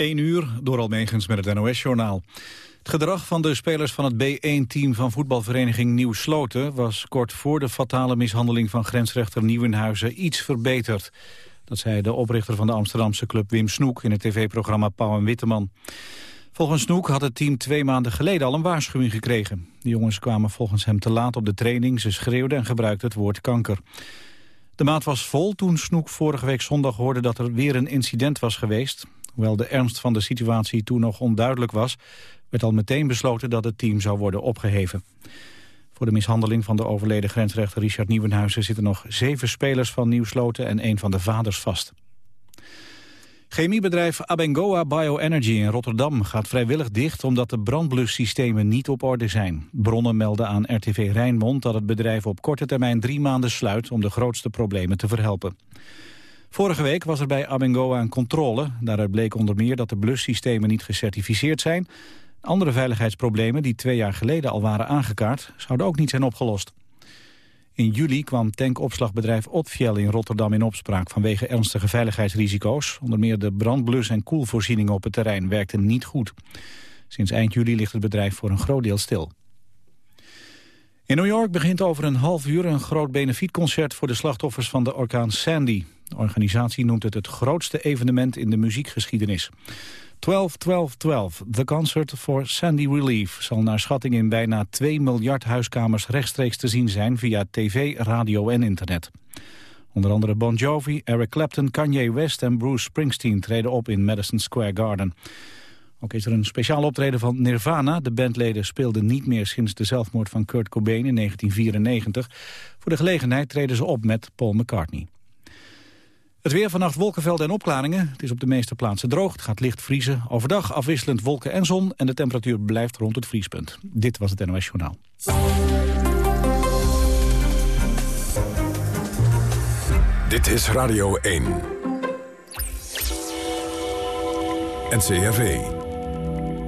1 uur, door Almegens met het NOS-journaal. Het gedrag van de spelers van het B1-team van voetbalvereniging Nieuw Sloten... was kort voor de fatale mishandeling van grensrechter Nieuwenhuizen iets verbeterd. Dat zei de oprichter van de Amsterdamse club Wim Snoek... in het tv-programma Pauw en Witteman. Volgens Snoek had het team twee maanden geleden al een waarschuwing gekregen. De jongens kwamen volgens hem te laat op de training, ze schreeuwden en gebruikten het woord kanker. De maat was vol toen Snoek vorige week zondag hoorde dat er weer een incident was geweest. Hoewel de ernst van de situatie toen nog onduidelijk was... werd al meteen besloten dat het team zou worden opgeheven. Voor de mishandeling van de overleden grensrechter Richard Nieuwenhuizen... zitten nog zeven spelers van Nieuwsloten en een van de vaders vast. Chemiebedrijf Abengoa Bioenergy in Rotterdam gaat vrijwillig dicht omdat de brandblussystemen niet op orde zijn. Bronnen melden aan RTV Rijnmond dat het bedrijf op korte termijn drie maanden sluit om de grootste problemen te verhelpen. Vorige week was er bij Abengoa een controle. Daaruit bleek onder meer dat de blussystemen niet gecertificeerd zijn. Andere veiligheidsproblemen die twee jaar geleden al waren aangekaart... zouden ook niet zijn opgelost. In juli kwam tankopslagbedrijf Otfiel in Rotterdam in opspraak... vanwege ernstige veiligheidsrisico's. Onder meer de brandblus- en koelvoorzieningen op het terrein werkten niet goed. Sinds eind juli ligt het bedrijf voor een groot deel stil. In New York begint over een half uur een groot benefietconcert... voor de slachtoffers van de orkaan Sandy. De organisatie noemt het het grootste evenement in de muziekgeschiedenis. 12, 12, 12, The Concert for Sandy Relief... zal naar schatting in bijna 2 miljard huiskamers rechtstreeks te zien zijn... via tv, radio en internet. Onder andere Bon Jovi, Eric Clapton, Kanye West en Bruce Springsteen... treden op in Madison Square Garden. Ook is er een speciaal optreden van Nirvana. De bandleden speelden niet meer sinds de zelfmoord van Kurt Cobain in 1994. Voor de gelegenheid treden ze op met Paul McCartney. Het weer vannacht wolkenvelden en opklaringen. Het is op de meeste plaatsen droog. Het gaat licht vriezen. Overdag afwisselend wolken en zon. En de temperatuur blijft rond het vriespunt. Dit was het NOS Journaal. Dit is Radio 1. NCRV.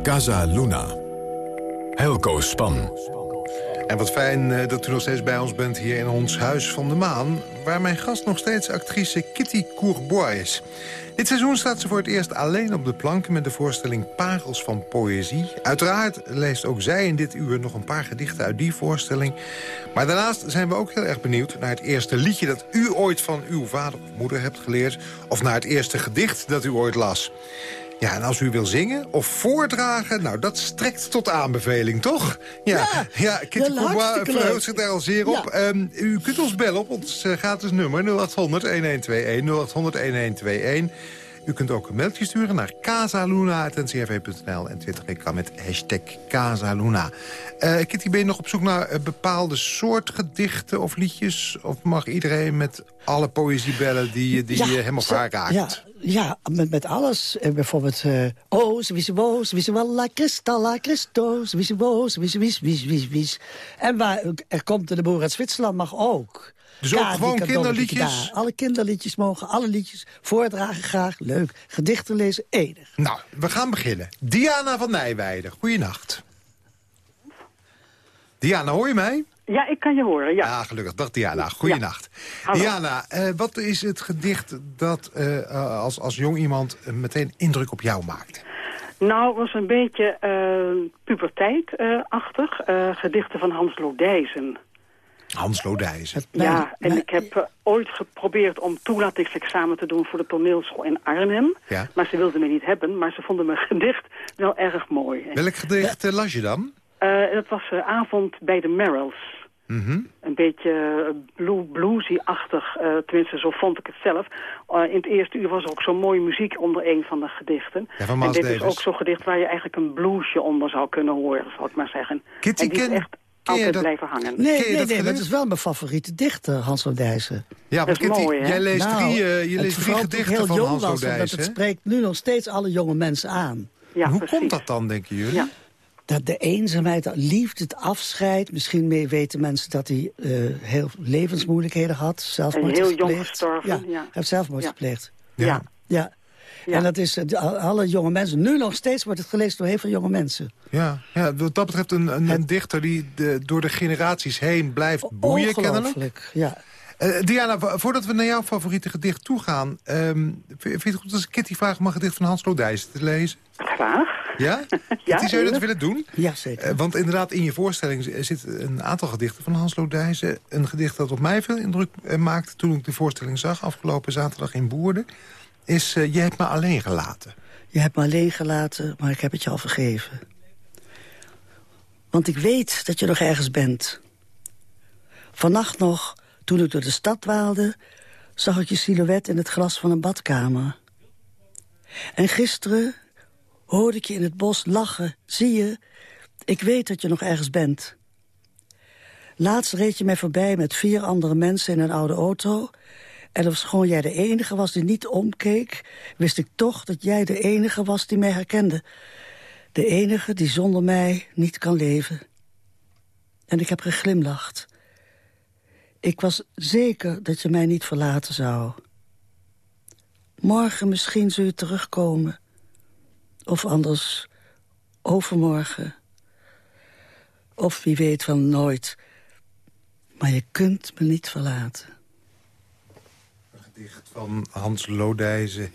Casa Luna. Helco Span. En wat fijn eh, dat u nog steeds bij ons bent hier in ons Huis van de Maan... waar mijn gast nog steeds actrice Kitty Courbois is. Dit seizoen staat ze voor het eerst alleen op de planken... met de voorstelling Parels van Poëzie. Uiteraard leest ook zij in dit uur nog een paar gedichten uit die voorstelling. Maar daarnaast zijn we ook heel erg benieuwd naar het eerste liedje... dat u ooit van uw vader of moeder hebt geleerd... of naar het eerste gedicht dat u ooit las. Ja, en als u wil zingen of voordragen, nou, dat strekt tot aanbeveling, toch? Ja, ja, ja Kitty Courbois verheugt zich daar al zeer op. Ehm, u kunt ons bellen op ons uh, gratis nummer 0800-1121, 0800-1121. U kunt ook een mailtje sturen naar casaluna.ncrv.nl en Twitter ik kan met hashtag Casaluna. Uh, Kitty, ben je nog op zoek naar uh, bepaalde soort gedichten of liedjes? Of mag iedereen met alle poëzie bellen die, die ja, of haar raakt? Ja, ja met, met alles. Uh, bijvoorbeeld... oh, wie wo, wie walla, cristalla, Christos, wie wo, wie wie wie wie En waar, er komt de boer uit Zwitserland mag ook. Dus ook gewoon kinderliedjes? Alle kinderliedjes mogen, alle liedjes voordragen graag. Leuk. Gedichten lezen, enig. Nou, we gaan beginnen. Diana van Nijweide, goeienacht. Diana, hoor je mij? Ja, ik kan je horen, ja. Ah, gelukkig. Dag Diana, goeienacht. Ja. Diana, uh, wat is het gedicht dat uh, als, als jong iemand meteen indruk op jou maakt? Nou, het was een beetje uh, puberteitachtig. gedichten van Hans Lodijzen. Hans Lodijzen. Ja, en ik heb uh, ooit geprobeerd om toelatingsexamen te doen voor de toneelschool in Arnhem. Ja. Maar ze wilden me niet hebben, maar ze vonden mijn gedicht wel erg mooi. Welk gedicht uh, las je dan? Uh, dat was Avond bij de Merrills. Mm -hmm. Een beetje blue, bluesy-achtig, tenminste zo vond ik het zelf. in het eerste uur was er ook zo'n mooie muziek onder een van de gedichten. Ja, van en dit Davis. is ook zo'n gedicht waar je eigenlijk een bluesje onder zou kunnen horen, zou ik maar zeggen. Kitty, ken, echt altijd blijven hangen. Nee, nee, nee, nee dat is wel mijn favoriete dichter, Hans Lodijzen. Ja, dat is Kitty, mooi, hè? jij leest nou, drie, uh, je leest drie gedichten heel van jong Hans was, Lodijzen. Het spreekt nu nog steeds alle jonge mensen aan. Ja, Hoe precies. komt dat dan, denken jullie? Ja. Dat de eenzaamheid, de liefde, het afscheid. Misschien mee weten mensen dat hij uh, heel levensmoeilijkheden had. Zelfmoord heel heeft jong gestorven, Ja, ja. hij heeft zelfmoord Ja. gepleegd. Ja. Ja. Ja. En dat is uh, alle jonge mensen. Nu nog steeds wordt het gelezen door heel veel jonge mensen. Ja, ja wat dat betreft een, een, een dichter die de, door de generaties heen blijft boeien, kennelijk. Ongelooflijk, ja. Uh, Diana, voordat we naar jouw favoriete gedicht toe gaan... Um, vind je het goed als Kitty vraagt om een gedicht van Hans Lodijs te lezen? Graag. Ja? ja Kitty, zou je dat willen doen? Ja, zeker. Uh, want inderdaad, in je voorstelling zit een aantal gedichten van Hans Lodijs. Een gedicht dat op mij veel indruk maakte toen ik de voorstelling zag... afgelopen zaterdag in Boerden, is Je hebt me alleen gelaten. Je hebt me alleen gelaten, maar ik heb het je al vergeven. Want ik weet dat je nog ergens bent. Vannacht nog, toen ik door de stad dwaalde... zag ik je silhouet in het glas van een badkamer. En gisteren hoorde ik je in het bos lachen. Zie je, ik weet dat je nog ergens bent. Laatst reed je mij voorbij met vier andere mensen in een oude auto... en of gewoon jij de enige was die niet omkeek... wist ik toch dat jij de enige was die mij herkende. De enige die zonder mij niet kan leven. En ik heb geglimlacht. Ik was zeker dat je mij niet verlaten zou. Morgen misschien zul je terugkomen. Of anders overmorgen. Of wie weet van nooit. Maar je kunt me niet verlaten. Gedicht van Hans Lodijzen.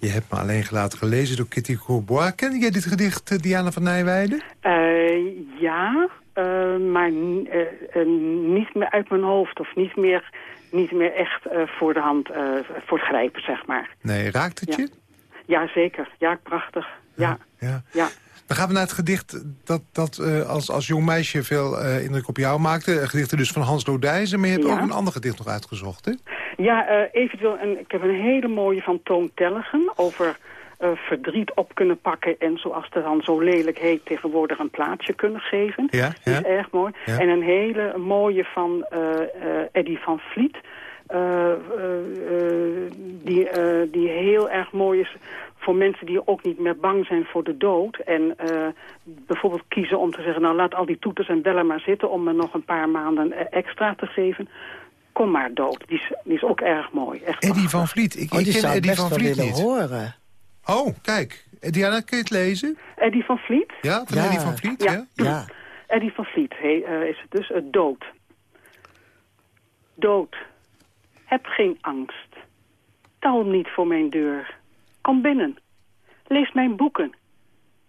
Je hebt me alleen gelaten gelezen door Kitty Courbois. Ken jij dit gedicht, eh, Diana van Nijweide? Uh, ja, uh, maar niet meer uit mijn hoofd. Of niet meer, niet meer echt voor de hand, voor het grijpen, zeg maar. Nee, raakt het je? Ja, zeker. Ja, prachtig. Ja. ja. ja. Dan gaan we naar het gedicht dat, dat als, als jong meisje veel indruk op jou maakte. Gedichten dus van Hans Lodijzen. Maar je hebt ook een ander gedicht nog uitgezocht, hè? Ja, uh, eventueel. Een, ik heb een hele mooie van Toon Tellegen over uh, verdriet op kunnen pakken... en zoals het dan zo lelijk heet tegenwoordig een plaatsje kunnen geven. Ja, ja. Dat is erg mooi. Ja. En een hele mooie van uh, Eddie van Vliet... die, die heel erg mooi is voor mensen die ook niet meer bang zijn voor de dood. En bijvoorbeeld kiezen om te zeggen... nou laat al die toeters en bellen maar zitten... om me nog een paar maanden extra te geven Kom maar dood. Die is, die is ook erg mooi. Echt Eddie van Vliet. Ik, oh, ik ken Eddie van Vliet niet. horen. Oh, kijk. Diana, kun je het lezen? Eddie van Vliet? Ja, van Eddie van Vliet, ja. ja. Eddie van Vliet hey, uh, is het dus. Uh, dood. Dood. Heb geen angst. Talm niet voor mijn deur. Kom binnen. Lees mijn boeken.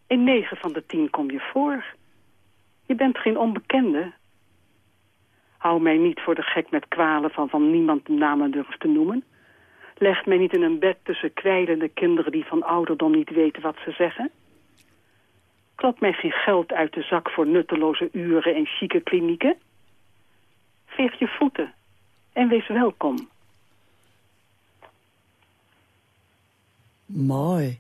In negen van de tien kom je voor. Je bent geen onbekende, Hou mij niet voor de gek met kwalen van van niemand de namen durft te noemen. Leg mij niet in een bed tussen kwijlende kinderen die van ouderdom niet weten wat ze zeggen. Klop mij geen geld uit de zak voor nutteloze uren in chique klinieken. Veeg je voeten en wees welkom. Mooi.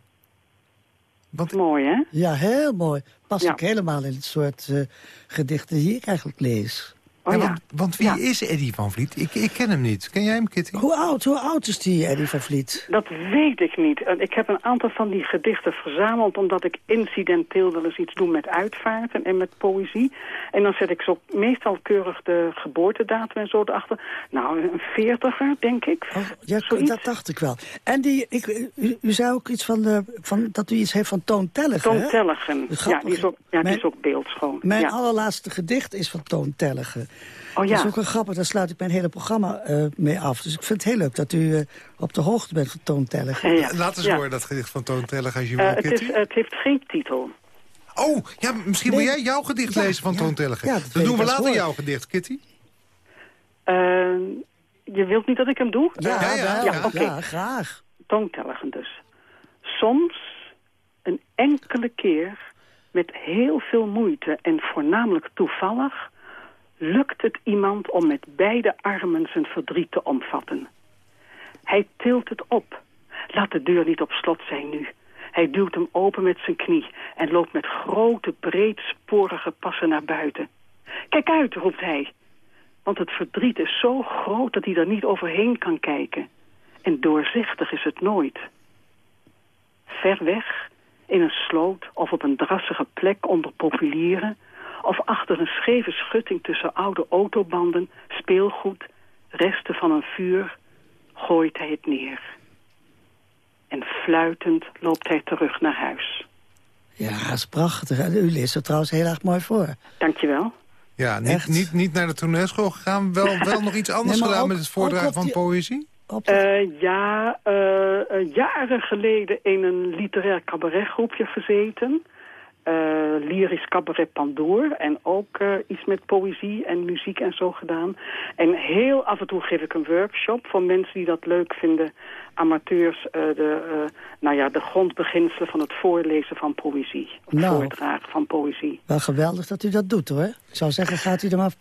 Wat... Mooi, hè? Ja, heel mooi. Past ook helemaal in het soort uh, gedichten die ik eigenlijk lees. Oh, ja, want, want, wie is Eddie van Vliet? Ik, ik ken hem niet. Ken jij hem, Kitty? Hoe oud, hoe oud is die, Eddie van Vliet? Dat weet ik niet. Ik heb een aantal van die gedichten verzameld... omdat ik incidenteel wel eens iets doe met uitvaarten en met poëzie. En dan zet ik zo meestal keurig de geboortedatum en zo erachter. Nou, een veertiger, denk ik. Oh, ja, dat dacht ik wel. En die, ik, u, u, zei ook iets van, de, van dat u iets heeft van Toon Tellegen, Toon Tellegen, ja, die is ook, ja, die is ook beeldschoon. Mijn allerlaatste gedicht is van Toon Tellegen. Oh, ja. Dat is ook een grappig, daar sluit ik mijn hele programma uh, mee af. Dus ik vind het heel leuk dat u uh, op de hoogte bent van Toon. Ja. Laat eens horen dat gedicht van Toon Tellegen als je uh, wil, het, is, het heeft geen titel. Oh, ja, misschien nee. wil jij jouw gedicht lezen van Toon Tellegen. Ja, Dan doen we later jouw gedicht, Kitty. je wilt niet dat ik hem doe? Ja, ja, ja, ja, okay. ja graag. Toon Tellegen dus. Soms, een enkele keer, met heel veel moeite en voornamelijk toevallig lukt het iemand om met beide armen zijn verdriet te omvatten. Hij tilt het op. Laat de deur niet op slot zijn nu. Hij duwt hem open met zijn knie en loopt met grote, breedsporige passen naar buiten. Kijk uit, roept hij. Want het verdriet is zo groot dat hij er niet overheen kan kijken. En doorzichtig is het nooit. Ver weg, in een sloot of op een drassige plek onder populieren of achter een scheve schutting tussen oude autobanden, speelgoed, resten van een vuur, gooit hij het neer. En fluitend loopt hij terug naar huis. Ja, dat is prachtig. U leest er trouwens heel erg mooi voor. Dankjewel. Ja, niet, niet, niet naar de toneelschool gegaan. Wel, wel nog iets anders gedaan met het voordragen van poëzie? Uh, ja, uh, jaren geleden in een literair cabaretgroepje gezeten. Uh, lyrisch cabaret Pandoor. En ook uh, iets met poëzie en muziek en zo gedaan. En heel af en toe geef ik een workshop voor mensen die dat leuk vinden. Amateurs, uh, de, nou ja, de grondbeginselen van het voorlezen van poëzie. Het nou, voordragen van poëzie. Wel geweldig dat u dat doet hoor. Ik zou zeggen, gaat u er maar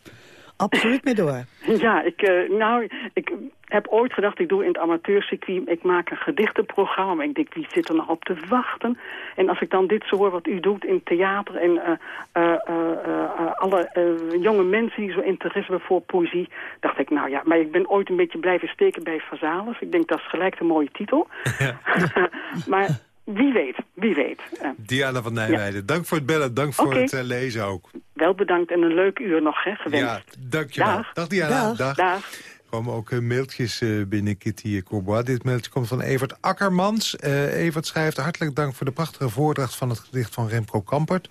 absoluut mee door. Ja, ik, uh, nou, ik heb ooit gedacht, ik doe in het amateurcircuit, ik maak een gedichtenprogramma. Ik denk, wie zit er nog op te wachten? En als ik dan dit zo hoor wat u doet in theater en uh, uh, alle jonge mensen die zo interesse hebben voor poëzie, dacht ik, nou ja, maar ik ben ooit een beetje blijven steken bij Vazalis. Ik denk, dat is gelijk de mooie titel. Ja. maar wie weet, wie weet. Diana van Nijweide, dank voor het bellen, dank voor het lezen ook. Wel bedankt en een leuk uur nog, hè, gewenst. Ja, dankjewel. Dag, Dag Diana. Dag. Dag. Er komen ook uh, mailtjes uh, binnen, Kitty Courbois. Dit mailtje komt van Evert Akkermans. Uh, Evert schrijft hartelijk dank voor de prachtige voordracht van het gedicht van Remco Kampert.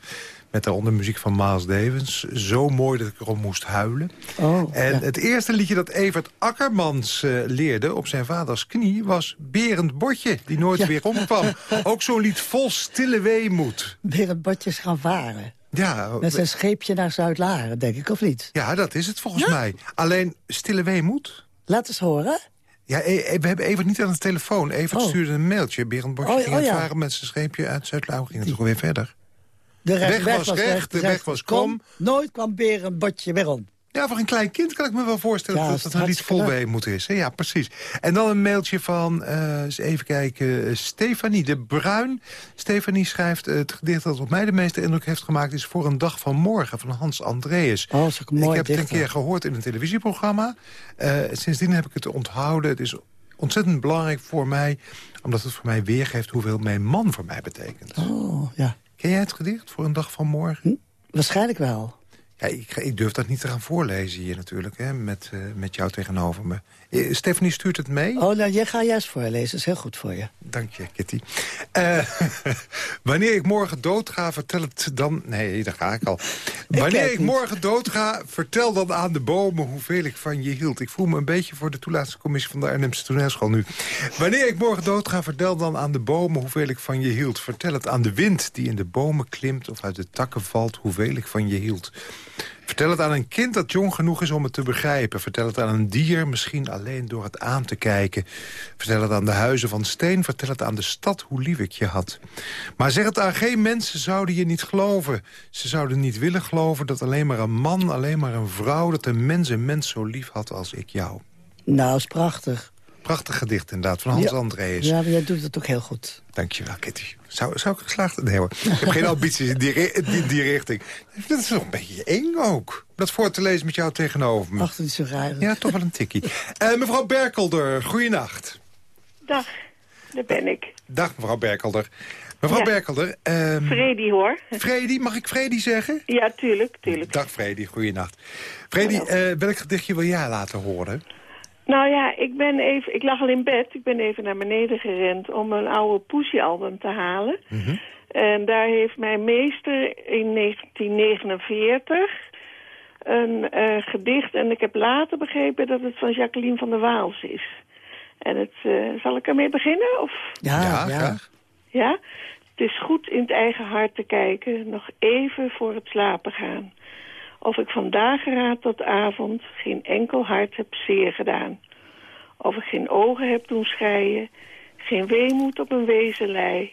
Met daaronder muziek van Miles Davis. Zo mooi dat ik erom moest huilen. Oh, en het eerste liedje dat Evert Akkermans leerde op zijn vaders knie... was Berend Botje, die nooit weer omkwam. ook zo'n lied vol stille weemoed. Berend Botjes gaan varen. Ja, Met zijn scheepje naar Zuid-Laren, denk ik, of niet? Ja, dat is het volgens mij. Alleen stille weemoed. Laat eens horen. Ja, e, e, we hebben Evert niet aan de telefoon. Evert oh. stuurde een mailtje. Berend Bosje oh, ging oh, het varen met zijn scheepje uit Zuid-Laren. Ging het toch weer verder. De weg, was recht, de weg was krom. Nooit kwam Berend Botje weer om. Ja, voor een klein kind kan ik me wel voorstellen dat dat een lied vol moet is. Ja, precies. En dan een mailtje van, uh, eens even kijken, Stefanie de Bruin. Stefanie schrijft, uh, het gedicht dat op mij de meeste indruk heeft gemaakt... is Voor een dag van morgen van Hans Andreas. Oh, dat mooi ik heb het een keer gehoord in een televisieprogramma. Uh, sindsdien heb ik het onthouden. Het is ontzettend belangrijk voor mij... omdat het voor mij weergeeft hoeveel mijn man voor mij betekent. Oh, ja. Ken jij het gedicht Voor een dag van morgen? Hm, waarschijnlijk wel. Ja, ik, ik, durf dat niet te gaan voorlezen hier natuurlijk, hè, met, uh, met jou tegenover me. Uh, Stephanie stuurt het mee. Oh, nou, jij gaat juist voorlezen. Dat is heel goed voor je. Dank je, Kitty. Uh, wanneer ik morgen doodga, vertel het dan... Nee, daar ga ik al. Wanneer ik, morgen doodga, vertel dan aan de bomen hoeveel ik van je hield. Ik voel me een beetje voor de toelatingscommissie van de Arnhemse toneelschool nu. Wanneer ik morgen doodga, vertel dan aan de bomen hoeveel ik van je hield. Vertel het aan de wind die in de bomen klimt of uit de takken valt hoeveel ik van je hield. Vertel het aan een kind dat jong genoeg is om het te begrijpen. Vertel het aan een dier, misschien alleen door het aan te kijken. Vertel het aan de huizen van steen. Vertel het aan de stad hoe lief ik je had. Maar zeg het aan geen mensen, zouden je niet geloven. Ze zouden niet willen geloven dat alleen maar een man, alleen maar een vrouw... dat een mens een mens zo lief had als ik jou. Nou, is prachtig. Prachtig gedicht inderdaad, van Hans ja. Andreas. Ja, maar jij doet het ook heel goed. Dankjewel, Kitty. Zou, zou ik geslaagd... Nee hoor, ik heb geen ambities in die, die, die, richting. Dat is nog een beetje eng ook. Dat voor te lezen met jou tegenover me. Ach, dat is zo raar. Ja, toch wel een tikkie. Uh, mevrouw Berkelder, goeienacht. Dag, daar ben ik. Dag, mevrouw Berkelder. Mevrouw ja. Berkelder. Um, Freddy, hoor. Freddy, mag ik Freddy zeggen? Ja, tuurlijk, tuurlijk. Dag, Freddy. Goeienacht. Freddy, uh, welk gedichtje wil jij laten horen? Nou ja, ik, ben even, ik lag al in bed. Ik ben even naar beneden gerend om een oude Poesie-album te halen. Mm En daar heeft mijn meester in 1949 een uh, gedicht... en ik heb later begrepen dat het van Jacqueline van der Waals is. En het, uh, zal ik ermee beginnen? Of? Ja, ja, graag. Ja? Het is goed in het eigen hart te kijken, nog even voor het slapen gaan... Of ik vandaag raad tot avond geen enkel hart heb zeer gedaan. Of ik geen ogen heb doen schreien, geen weemoed op een wezenlei.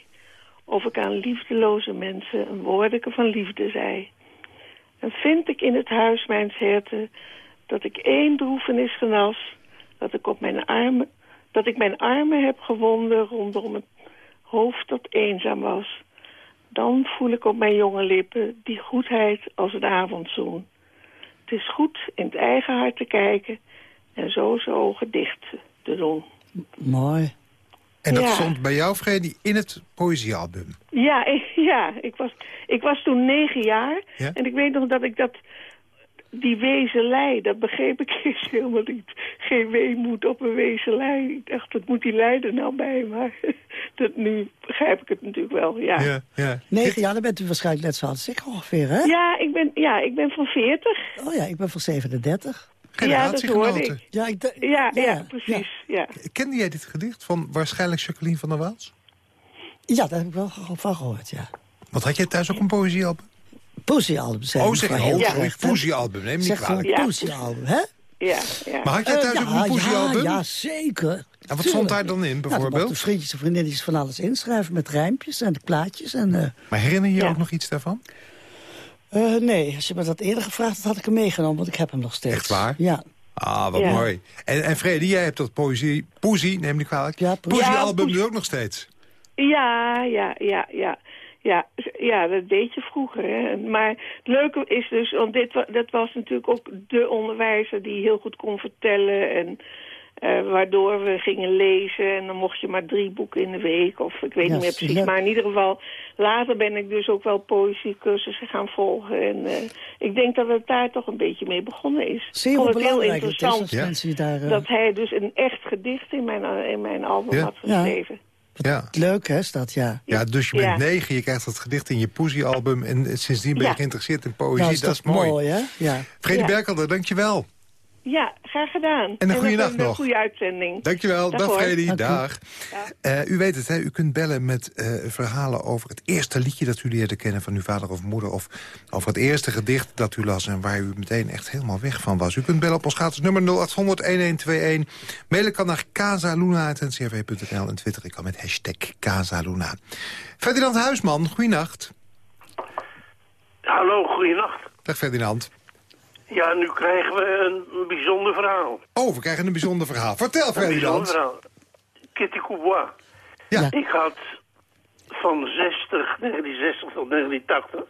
Of ik aan liefdeloze mensen een woordeke van liefde zei. En vind ik in het huis mijn herten dat ik één droefenis genas, dat ik op mijn armen, dat ik mijn armen heb gewonden rondom het hoofd dat eenzaam was dan voel ik op mijn jonge lippen die goedheid als het avondzoen. Het is goed in het eigen hart te kijken en zo zijn ogen dicht te doen. Mooi. En dat stond bij jou, Freddy, in het poëziealbum? Ja, ik, ja ik, was, ik was toen negen jaar. En ik weet nog dat ik dat die wezenlei, dat begreep ik eerst helemaal niet. Geen weemoed op een wezenlei. Ik dacht, wat moet die leider nou bij? Maar dat, nu begrijp ik het natuurlijk wel, ja. Ja, ja. Negen jaar, dan bent u waarschijnlijk net zoals ik ongeveer, hè? Ja, ik ben, ja, ik ben van 40. Oh ja, ik ben van 37. Ja, dat hoorde ik. Ja, ik, Ja, ja, precies. Ja. Kende jij dit gedicht van waarschijnlijk Jacqueline van der Waals? Ja, daar heb ik wel van gehoord, ja. Want had jij thuis ook een poëziealbum? Poëziealbum, zei Oh, ik zeg maar je, oh, poëziealbum, neem me niet Zeg gewoon kwalijk. Ja. poëziealbum, hè? Ja, ja. Maar had jij thuis Eh, ook ja, een poëziealbum? Ja, ja, zeker. En wat stond daar dan in, Nou, dan bijvoorbeeld? vriendjes en vriendinnetjes van alles inschrijven met rijmpjes en de plaatjes. En, eh, Maar herinner je je Ja. ook nog iets daarvan? eh, nee, als je me dat eerder gevraagd had, had ik hem meegenomen, want ik heb hem nog steeds. Echt waar? Ja. Ah, wat Ja. mooi. En, en Vrede, jij hebt dat poëzie, poëzie, neem me niet kwalijk. Ja, poëzie. Poëziealbum Ja, dus ook nog steeds. Ja, ja, ja, ja. Ja, ja, dat deed je vroeger. Hè. Maar het leuke is dus, want dit, dat was natuurlijk ook de onderwijzer die heel goed kon vertellen. En eh, waardoor we gingen lezen en dan mocht je maar drie boeken in de week. Of ik weet niet meer precies. ja. Maar in ieder geval, later ben ik dus ook wel poëziecursussen gaan volgen. En eh, ik denk dat het daar toch een beetje mee begonnen is. Zeer ik vond het heel belangrijk het is interessant als Ja. mensen die daar... eh, dat hij dus een echt gedicht in mijn, in mijn album Ja. had geschreven. Ja. Leuk, hè, is dat, ja. ja, dus je bent Ja. negen, je krijgt dat gedicht in je poëziealbum... en sindsdien ben je Ja. geïnteresseerd in poëzie. Nou, is dat is toch mooi. hè? Ja. Vrede Ja. Berkelder, dankjewel. Ja, graag gedaan. En een goede nacht nog. Een goede uitzending. Dankjewel, dag, Dag. Freddy, Dank u. dag. Eh, u weet het, hè, u kunt bellen met eh, verhalen over het eerste liedje dat u leerde kennen van uw vader of moeder. Of over het eerste gedicht dat u las en waar u meteen echt helemaal weg van was. U kunt bellen op ons gratis nummer 0800-1121. Mailen kan naar casaluna.ncrv.nl en Twitter ik kan met hashtag Casaluna. Ferdinand Huisman, goeienacht. Hallo, goeienacht. Dag Ferdinand. Ja, nu krijgen we een, een bijzonder verhaal. Oh, we krijgen een bijzonder verhaal. Vertel Een bijzonder Ferdinand. verhaal. Kitty Coubois. Ja. Ik had van 60, 1960 tot 1980...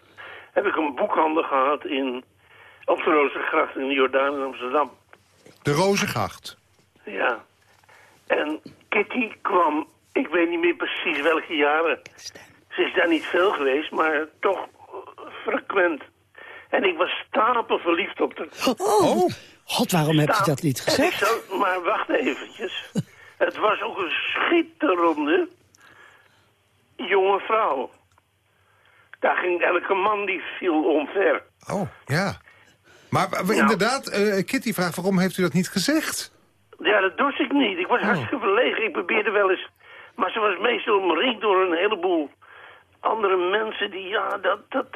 heb ik een boekhandel gehad in, op de Rozengracht in de Jordaan in Amsterdam. De Rozengracht. Ja. En Kitty kwam, ik weet niet meer precies welke jaren. Ze is daar niet veel geweest, maar toch eh, frequent. En ik was stapel verliefd op haar. Oh, Oh. god, waarom heb je dat niet gezegd? zou- maar wacht eventjes. Het was ook een schitterende jonge vrouw. Daar ging elke man die viel omver. Oh, ja. Maar Nou. inderdaad, eh, Kitty vraagt waarom heeft u dat niet gezegd? Ja, dat dorst ik niet. Ik was hartstikke verlegen. Ik probeerde wel eens... Maar ze was meestal omringd door een heleboel andere mensen die... Ja, dat... dat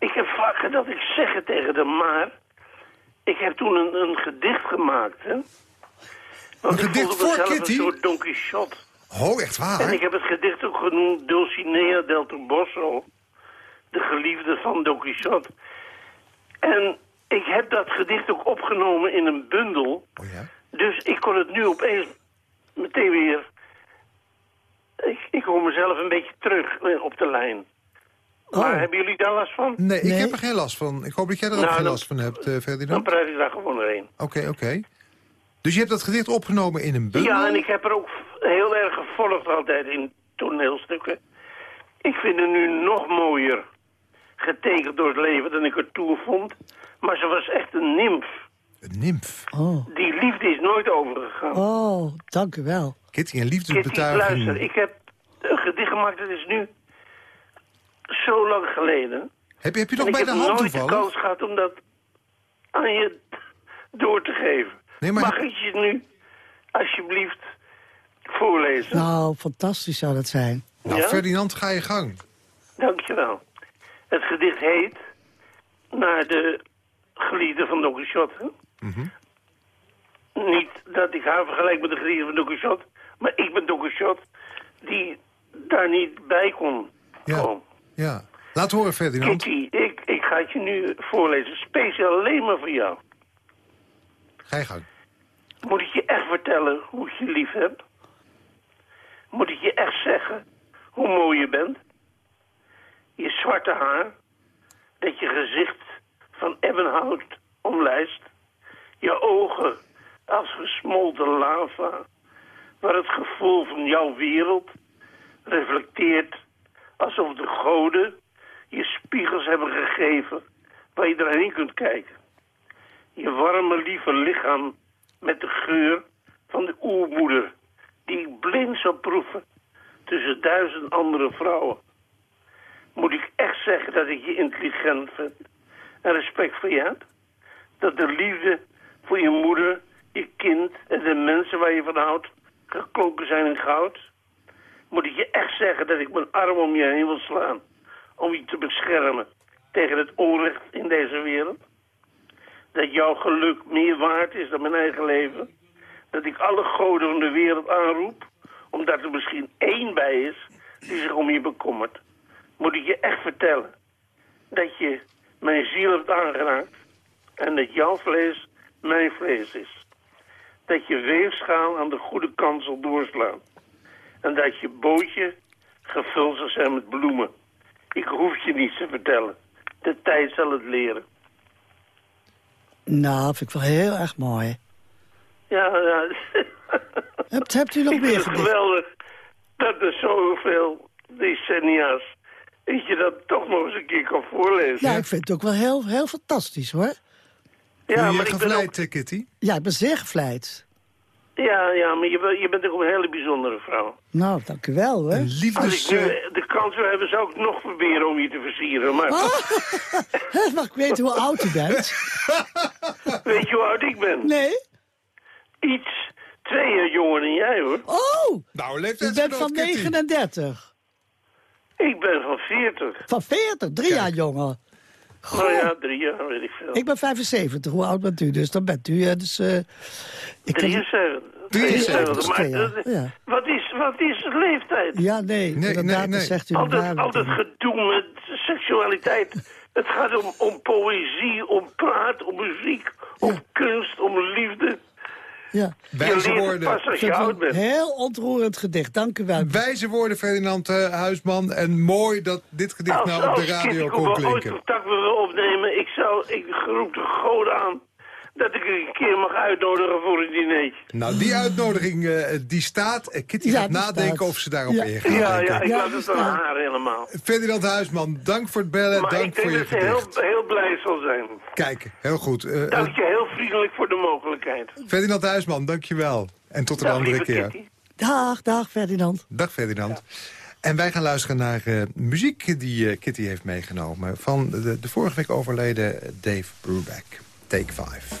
ik heb vaak gedacht, ik zeg het tegen hem, maar... Ik heb toen een, een gedicht gemaakt, hè. Want Een ik gedicht voor mezelf Kitty? een soort Don Quixote. Oh, echt waar? En ik heb het gedicht ook genoemd Dulcinea del Toboso. De geliefde van Don Quixote. En ik heb dat gedicht ook opgenomen in een bundel. Oh ja? Dus ik kon het nu opeens meteen weer... Ik, ik hoor mezelf een beetje terug eh, op de lijn. Maar Oh, hebben jullie daar last van? Nee, ik Nee. heb er geen last van. Ik hoop dat jij er ook Nou, geen dan- last van hebt, eh, Dan Ferdinand. praat ik daar gewoon doorheen. Oké, oké. Dus je hebt dat gedicht opgenomen in een bundel? Ja, en ik heb er ook heel erg gevolgd altijd in toneelstukken. Ik vind het nu nog mooier getekend door het leven dan ik het toen vond. Maar ze was echt een nimf. Een nimf. oh, Die liefde is nooit overgegaan. oh, dank u wel. Kitty, een Kitty, liefdesbetuiging. luister, ik heb een gedicht gemaakt, dat is nu zo lang geleden. Heb, je, heb je nog ik bij heb de hand nooit de toevallig? kans gehad om dat aan je door te geven. Nee, maar- Mag ik je nu alsjeblieft voorlezen? Nou, fantastisch zou dat zijn. Nou, Ja? Ferdinand, ga je gang. Dankjewel. Het gedicht heet Naar de geliefde van Don Quixote. Mhm. Niet dat ik haar vergelijk met de geliefde van Don Quixote, maar ik ben Don Quixote die daar niet bij kon Ja. komen. Ja. Laat horen, Ferdinand. Kitty, ik, ik ga het je nu voorlezen, speciaal alleen maar voor jou. Ga je gang. Moet ik je echt vertellen hoe ik je lief heb? Moet ik je echt zeggen hoe mooi je bent? Je zwarte haar, dat je gezicht van ebbenhout omlijst. Je ogen als gesmolten lava, waar het gevoel van jouw wereld reflecteert alsof de goden je spiegels hebben gegeven waar je doorheen kunt kijken. Je warme, lieve lichaam met de geur van de oermoeder... die ik blind zou proeven tussen duizend andere vrouwen. Moet ik echt zeggen dat ik je intelligent vind en respect voor je heb? Dat de liefde voor je moeder, je kind en de mensen waar je van houdt... geklonken zijn in goud? Moet ik je echt zeggen dat ik mijn arm om je heen wil slaan... om je te beschermen tegen het onrecht in deze wereld? Dat jouw geluk meer waard is dan mijn eigen leven? Dat ik alle goden van de wereld aanroep? Omdat er misschien één bij is die zich om je bekommert. Moet ik je echt vertellen dat je mijn ziel hebt aangeraakt... en dat jouw vlees mijn vlees is. Dat je weegschaal aan de goede kant zal doorslaan. En dat je bootje gevuld zal zijn met bloemen. Ik hoef je niets te vertellen. De tijd zal het leren. Nou, vind ik wel heel erg mooi. Ja, ja. Hebt, hebt u nog ik meer vind het gedicht? geweldig dat er zoveel decennia's... dat je dat toch nog eens een keer kan voorlezen. Ja, ik vind het ook wel heel, heel fantastisch, hoor. Ja, je maar je ik ben ook, gevleid, eh, Kitty? Ja, ik ben zeer gevleid. Ja, ja, maar je, je bent ook een hele bijzondere vrouw. Nou, dank u wel, hoor. Een Als liefdes... ik nu eh, de kans zou hebben, zou ik nog proberen om je te versieren. Maar Hè, Mag ik weten hoe oud u bent? weet je hoe oud ik ben? Nee? Iets twee jaar jonger dan jij, hoor. Oh, nou, u leeftijdsgenoot, bent van Kitty. 39. Ik ben van 40. Van 40, drie jaar jonger. Nou ja, drie jaar, weet ik veel. Ik ben 75, hoe oud bent u? Dus dan bent u... eh, dus, eh, ik kan- 73. 73, Maar ja. dat- Ja. wat, is, wat is leeftijd? Ja, nee, Nee, inderdaad, nee, zegt u Altijd, inderdaad. altijd gedoe met seksualiteit. Het gaat om, om poëzie, om praat, om muziek, om Ja. kunst, om liefde. Ja. Wijze woorden. pas als Ik je oud bent. heel ontroerend gedicht, dank u wel. Wijze woorden, Ferdinand eh, Huisman. En mooi dat dit gedicht Als, nou op de als radio kon Cooper ooit klinken. contact met me opnemen, ik zou, ik roep de goden aan dat ik er een keer mag uitnodigen voor een dinertje. Nou, die uitnodiging eh, die staat. Eh, Kitty Ja, gaat nadenken staat. of ze daarop Ja. ingaat. Ja, ja, ik. laat het aan haar helemaal. Ferdinand Huisman, dank voor het bellen. Maar dank ik voor denk je dat ze heel, gedicht. heel blij zal zijn. Kijk, heel goed. Eh, Dank je heel vriendelijk voor de mogelijkheid. Ferdinand Huisman, dank je wel. En tot een Dag, andere keer. Kitty. Dag, dag Ferdinand. Dag Ferdinand. En wij gaan luisteren naar eh, muziek die eh, Kitty heeft meegenomen... van de, de vorige week overleden Dave Brubeck. Take 5.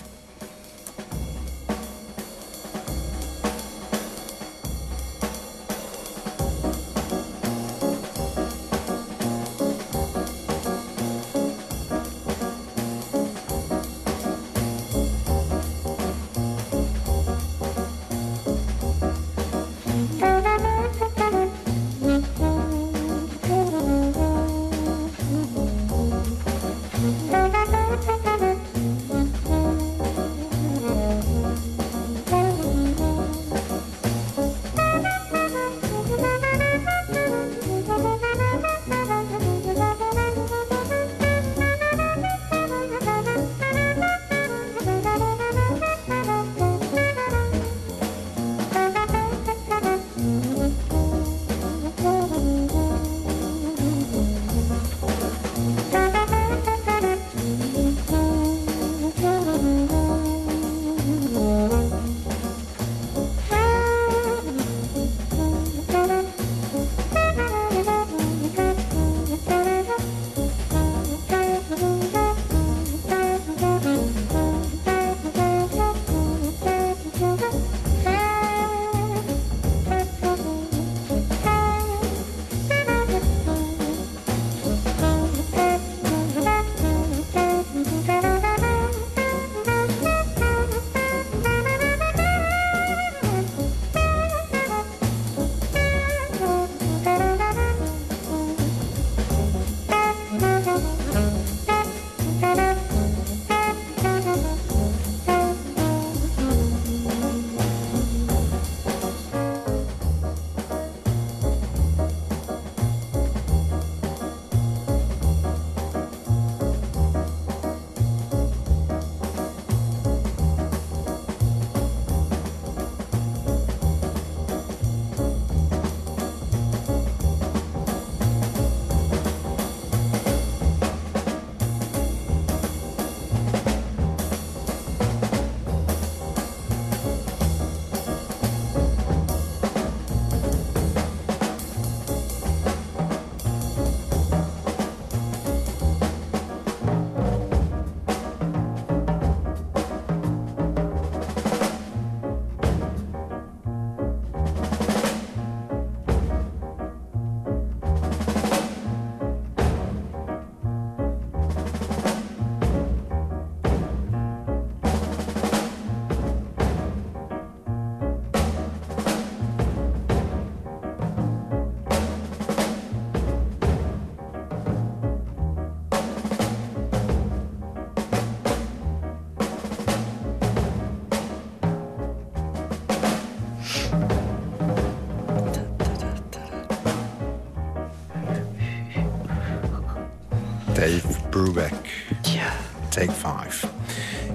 Take 5.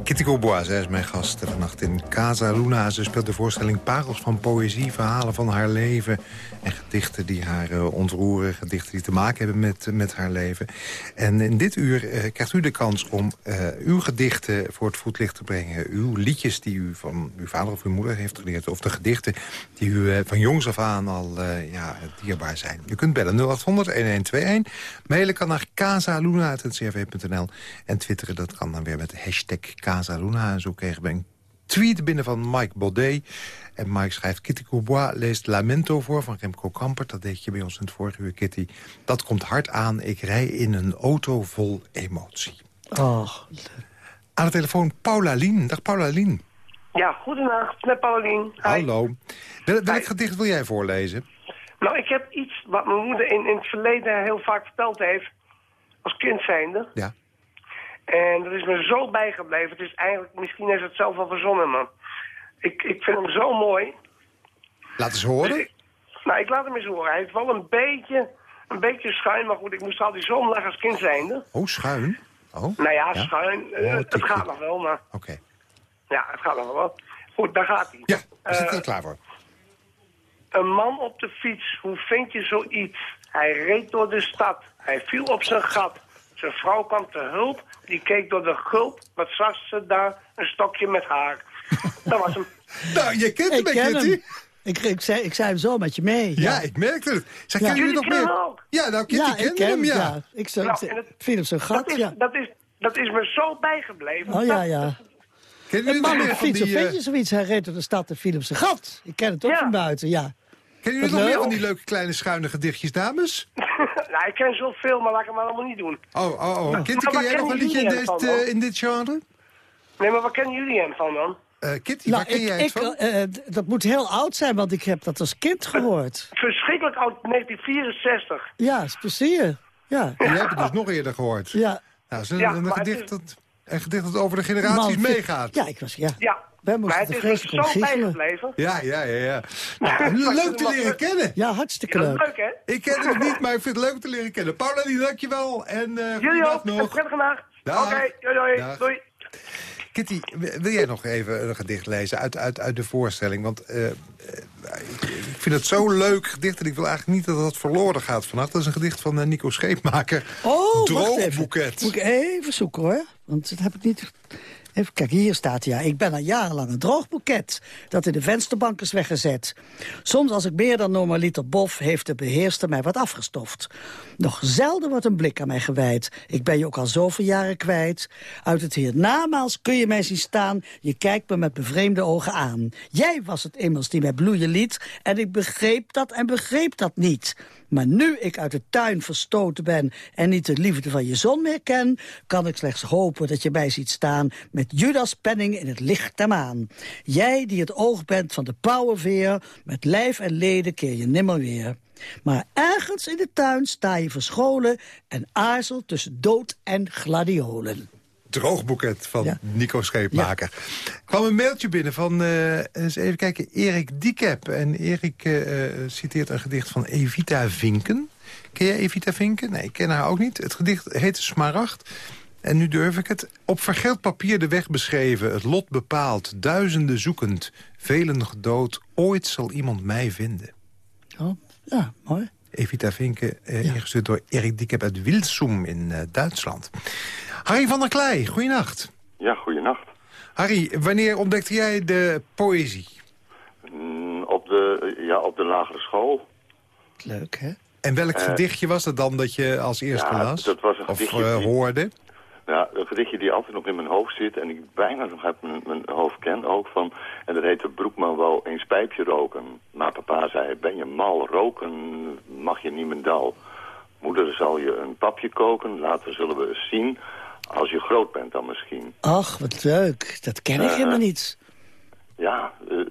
Kitty Courbois, is mijn gast vannacht in Casa Luna. Ze speelt de voorstelling Parels van Poëzie, verhalen van haar leven... en gedichten die haar uh, ontroeren, gedichten die te maken hebben met, met haar leven. En in dit uur uh, krijgt u de kans om uh, uw gedichten voor het voetlicht te brengen. Uw liedjes die u van uw vader of uw moeder heeft geleerd... of de gedichten die u van jongs af aan al ja, dierbaar zijn. U kunt bellen 0800-1121. Mailen kan naar casaluna.ncrv.nl. En twitteren, dat kan dan weer met hashtag Casa Luna. En zo kregen we een tweet binnen van Mike Baudet. En Mike schrijft... Kitty Courbois leest Lamento voor van Remco Kampert. Dat deed je bij ons in het vorige uur, Kitty. Dat komt hard aan. Ik rij in een auto vol emotie. Oh. Aan de telefoon Paula Lien. Dag Paula Lien. Ja, goedenacht met Paulien. Hallo. Wel, welk gedicht wil jij voorlezen? Nou, ik heb iets wat mijn moeder in, in het verleden heel vaak verteld heeft. Als kind zijnde. Ja. En dat is me zo bijgebleven. Het is eigenlijk, misschien is het zelf wel verzonnen, man. Ik, ik vind hem zo mooi. Laat eens horen. Dus ik, nou, ik laat hem eens horen. Hij heeft wel een beetje, een beetje schuin, maar goed, ik moest altijd zo omleggen als kind zijnde. Oh, schuin? Oh. Nou ja, schuin. Uh, Oh, het gaat nog wel, maar... Oké. Ja, het gaat nog wel. Goed, daar gaat hij. Ja, we zitten Eh, er klaar voor. Een man op de fiets, hoe vind je zoiets? Hij reed door de stad, hij viel op zijn gat. Zijn vrouw kwam te hulp, die keek door de gulp. Wat zag ze daar? Een stokje met haar. Dat was hem. Nou, je kent hem, Ik ken Kitty? hem. Ik, ik, zei, ik zei hem zo met je mee. Ja, ik merkte het. Zeg, Ja. jullie nog meer? hem? Ja, nou, Kitty ja, kende ik ken hem, ja. ja. Ik zei, Nou, viel op zijn Dat gat, is, ja. dat, is, dat is me zo bijgebleven. Oh ja, ja. Een jullie nog meer van fiets, die... vind eh, je zoiets? Hij reed door de stad en viel op zijn gat. Ik ken het ook Ja. van buiten, ja. Kennen jullie nog meer van die leuke kleine schuine gedichtjes, dames? nou, ik ken zoveel, maar laat ik hem allemaal niet doen. Oh, oh, oh. Kitty, ken jij nog een liedje in dit, eh, in dit genre? Nee, maar waar kennen jullie hem van dan? Eh, Kitty, Nou, waar ken ik, jij het van? eh, dat moet heel oud zijn, want ik heb dat als kind gehoord. Verschrikkelijk oud, 1964. Ja, is plezier. Ja, Jij hebt het dus nog eerder gehoord. ja. Nou, is een, Ja, een gedicht dat, een gedicht dat over de generaties Man, meegaat. Ja, ik was, ja. Ja, Wij maar moesten het is me om zo bijgebleven. Ja, ja, ja. ja. Nou, leuk te leren kennen. Ja, hartstikke leuk. leuk, hè? Ik ken het niet, maar ik vind het leuk te leren kennen. Paula, dankjewel. En eh Jullie ook. Een nog. prettige nacht. Dag. Oké, doei, doei. Doei. Kitty, wil jij nog even een gedicht lezen uit, uit, uit de voorstelling? Want eh, eh, ik, vind het zo leuk gedicht en ik wil eigenlijk niet dat dat verloren gaat vannacht. Dat is een gedicht van eh, Nico Scheepmaker. Oh, wacht even. Droogboeket. Moet ik even zoeken hoor. Want dat heb ik niet... Even kijken, hier staat ja. Ik ben al jarenlang een droogboeket dat in de vensterbank is weggezet. Soms als ik meer dan normaliter bof, heeft de beheerster mij wat afgestoft. Nog zelden wordt een blik aan mij gewijd. Ik ben je ook al zoveel jaren kwijt. Uit het hiernamaals kun je mij zien staan. Je kijkt me met bevreemde ogen aan. Jij was het immers die mij bloeien liet. En ik begreep dat en begreep dat niet. Maar nu ik uit de tuin verstoten ben en niet de liefde van je zon meer ken, kan ik slechts hopen dat je mij ziet staan met Judas penning in het licht der maan. Jij die het oog bent van de pauwenveer, met lijf en leden keer je nimmer weer. Maar ergens in de tuin sta je verscholen en aarzelt tussen dood en gladiolen. Droogboeket van Ja. Nico Scheepmaker. Er kwam een mailtje binnen van, eh, eens even kijken, Erik Diekep. En Erik eh, eh, citeert een gedicht van Evita Vinken. Ken jij Evita Vinken? Nee, ik ken haar ook niet. Het gedicht heet Smaragd. En nu durf ik het. Op vergeld papier de weg beschreven, het lot bepaald. Duizenden zoekend, velen gedood. Ooit zal iemand mij vinden. Oh, ja, mooi. Evita Vinken, eh, ingestuurd door Erik Diekep uit Wilsum in Duitsland. Harry van der Klei, goeienacht. Ja, goeienacht. Harry, wanneer ontdekte jij de poëzie? Mm, op, de, ja, op de lagere school. Leuk, hè? En welk gedichtje was het dan dat je als eerste ja, las? dat was een of gedichtje eh, die- hoorde? Ja, een gedichtje die altijd nog in mijn hoofd zit en ik bijna nog uit mijn, mijn hoofd ken ook van... En dat heette Broekman wel eens pijpje roken. Maar papa zei, ben je mal, roken mag je niet meer dal. Moeder zal je een papje koken, later zullen we eens zien. Als je groot bent dan misschien. Ach, wat leuk. Dat ken ik Eh, helemaal niet. Ja, eh, eh,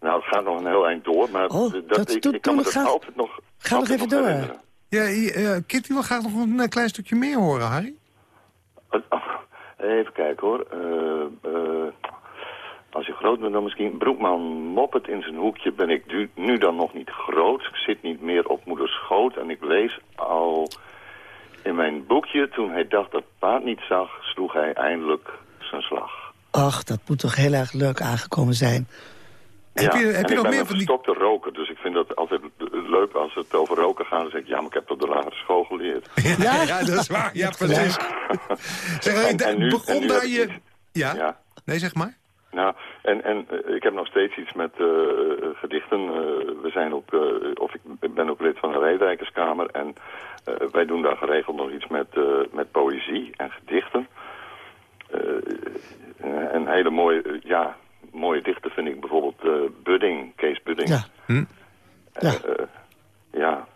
nou het gaat nog een heel eind door, maar Oh, dat, dat- ik, doe- ik kan me nog dat altijd nog ga nog even door. herinneren. Ja, eh, Kitty wil graag nog een klein stukje meer horen, Harry. Oh, Even kijken hoor. Eh, eh, als je groot bent dan misschien... Broekman moppert in zijn hoekje. Ben ik nu dan nog niet groot? Ik zit niet meer op moeders schoot. En ik lees al In mijn boekje, toen hij dacht dat paard niet zag, sloeg hij eindelijk zijn slag. Ach, dat moet toch heel erg leuk aangekomen zijn. Heb je, heb en je ik nog ben meer van die... verstokte roker, dus ik vind dat altijd leuk als het over roken gaat. Dan zeg ik, ja, maar ik heb dat op de lagere school geleerd. Ja, ja, dat is waar. Ja, precies. Zeg, En- en nu- begon en daar je... ik iets- Ja? Ja. Nee, zeg maar. Nou, en, en eh, ik heb nog steeds iets met eh, gedichten. Eh, we zijn ook, of ik ben ook lid van de Reedrijkerskamer. En wij doen daar geregeld nog iets met, eh, met poëzie en gedichten. En hele mooie, ja, mooie dichten vind ik bijvoorbeeld Budding, Kees Budding. Ja. Hm? Ja. Ja.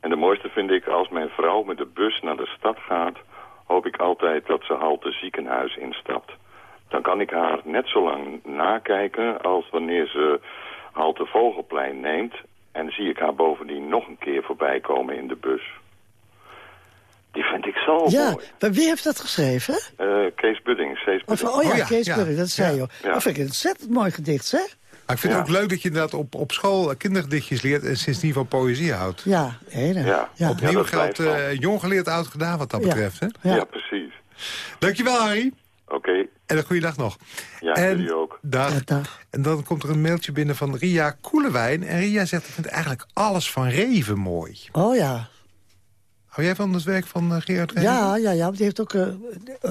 En de mooiste vind ik als mijn vrouw met de bus naar de stad gaat... hoop ik altijd dat ze halte ziekenhuis instapt. Dan kan ik haar net zo lang nakijken als wanneer ze halte Vogelplein neemt... en zie ik haar bovendien nog een keer voorbij komen in de bus. Die vind ik zo Ja, mooi. maar wie heeft dat geschreven? Eh, Kees Budding, Kees Of, Budding. oh ja, Oh ja, Kees ja, Burger, dat zei je. Ja. Dat vind ik een ontzettend mooi gedicht, zeg. Maar ik vind het ook leuk dat je inderdaad op, op school kindergedichtjes leert... en sindsdien van poëzie houdt. Ja, hele. Ja. ja. Opnieuw geldt eh, jong geleerd, oud gedaan wat dat Ja. betreft. Hè? Ja. Ja. precies. Dankjewel, Harry. Oké, En een goede dag nog. ja, en, jullie ook. Dag. Ja, dag. En dan komt er een mailtje binnen van Ria Koelewijn. En Ria zegt, ik vind eigenlijk alles van Reven mooi. Oh ja. Hou jij van het werk van eh, Gerard Reven? Ja, ja, ja. Die heeft ook eh, eh,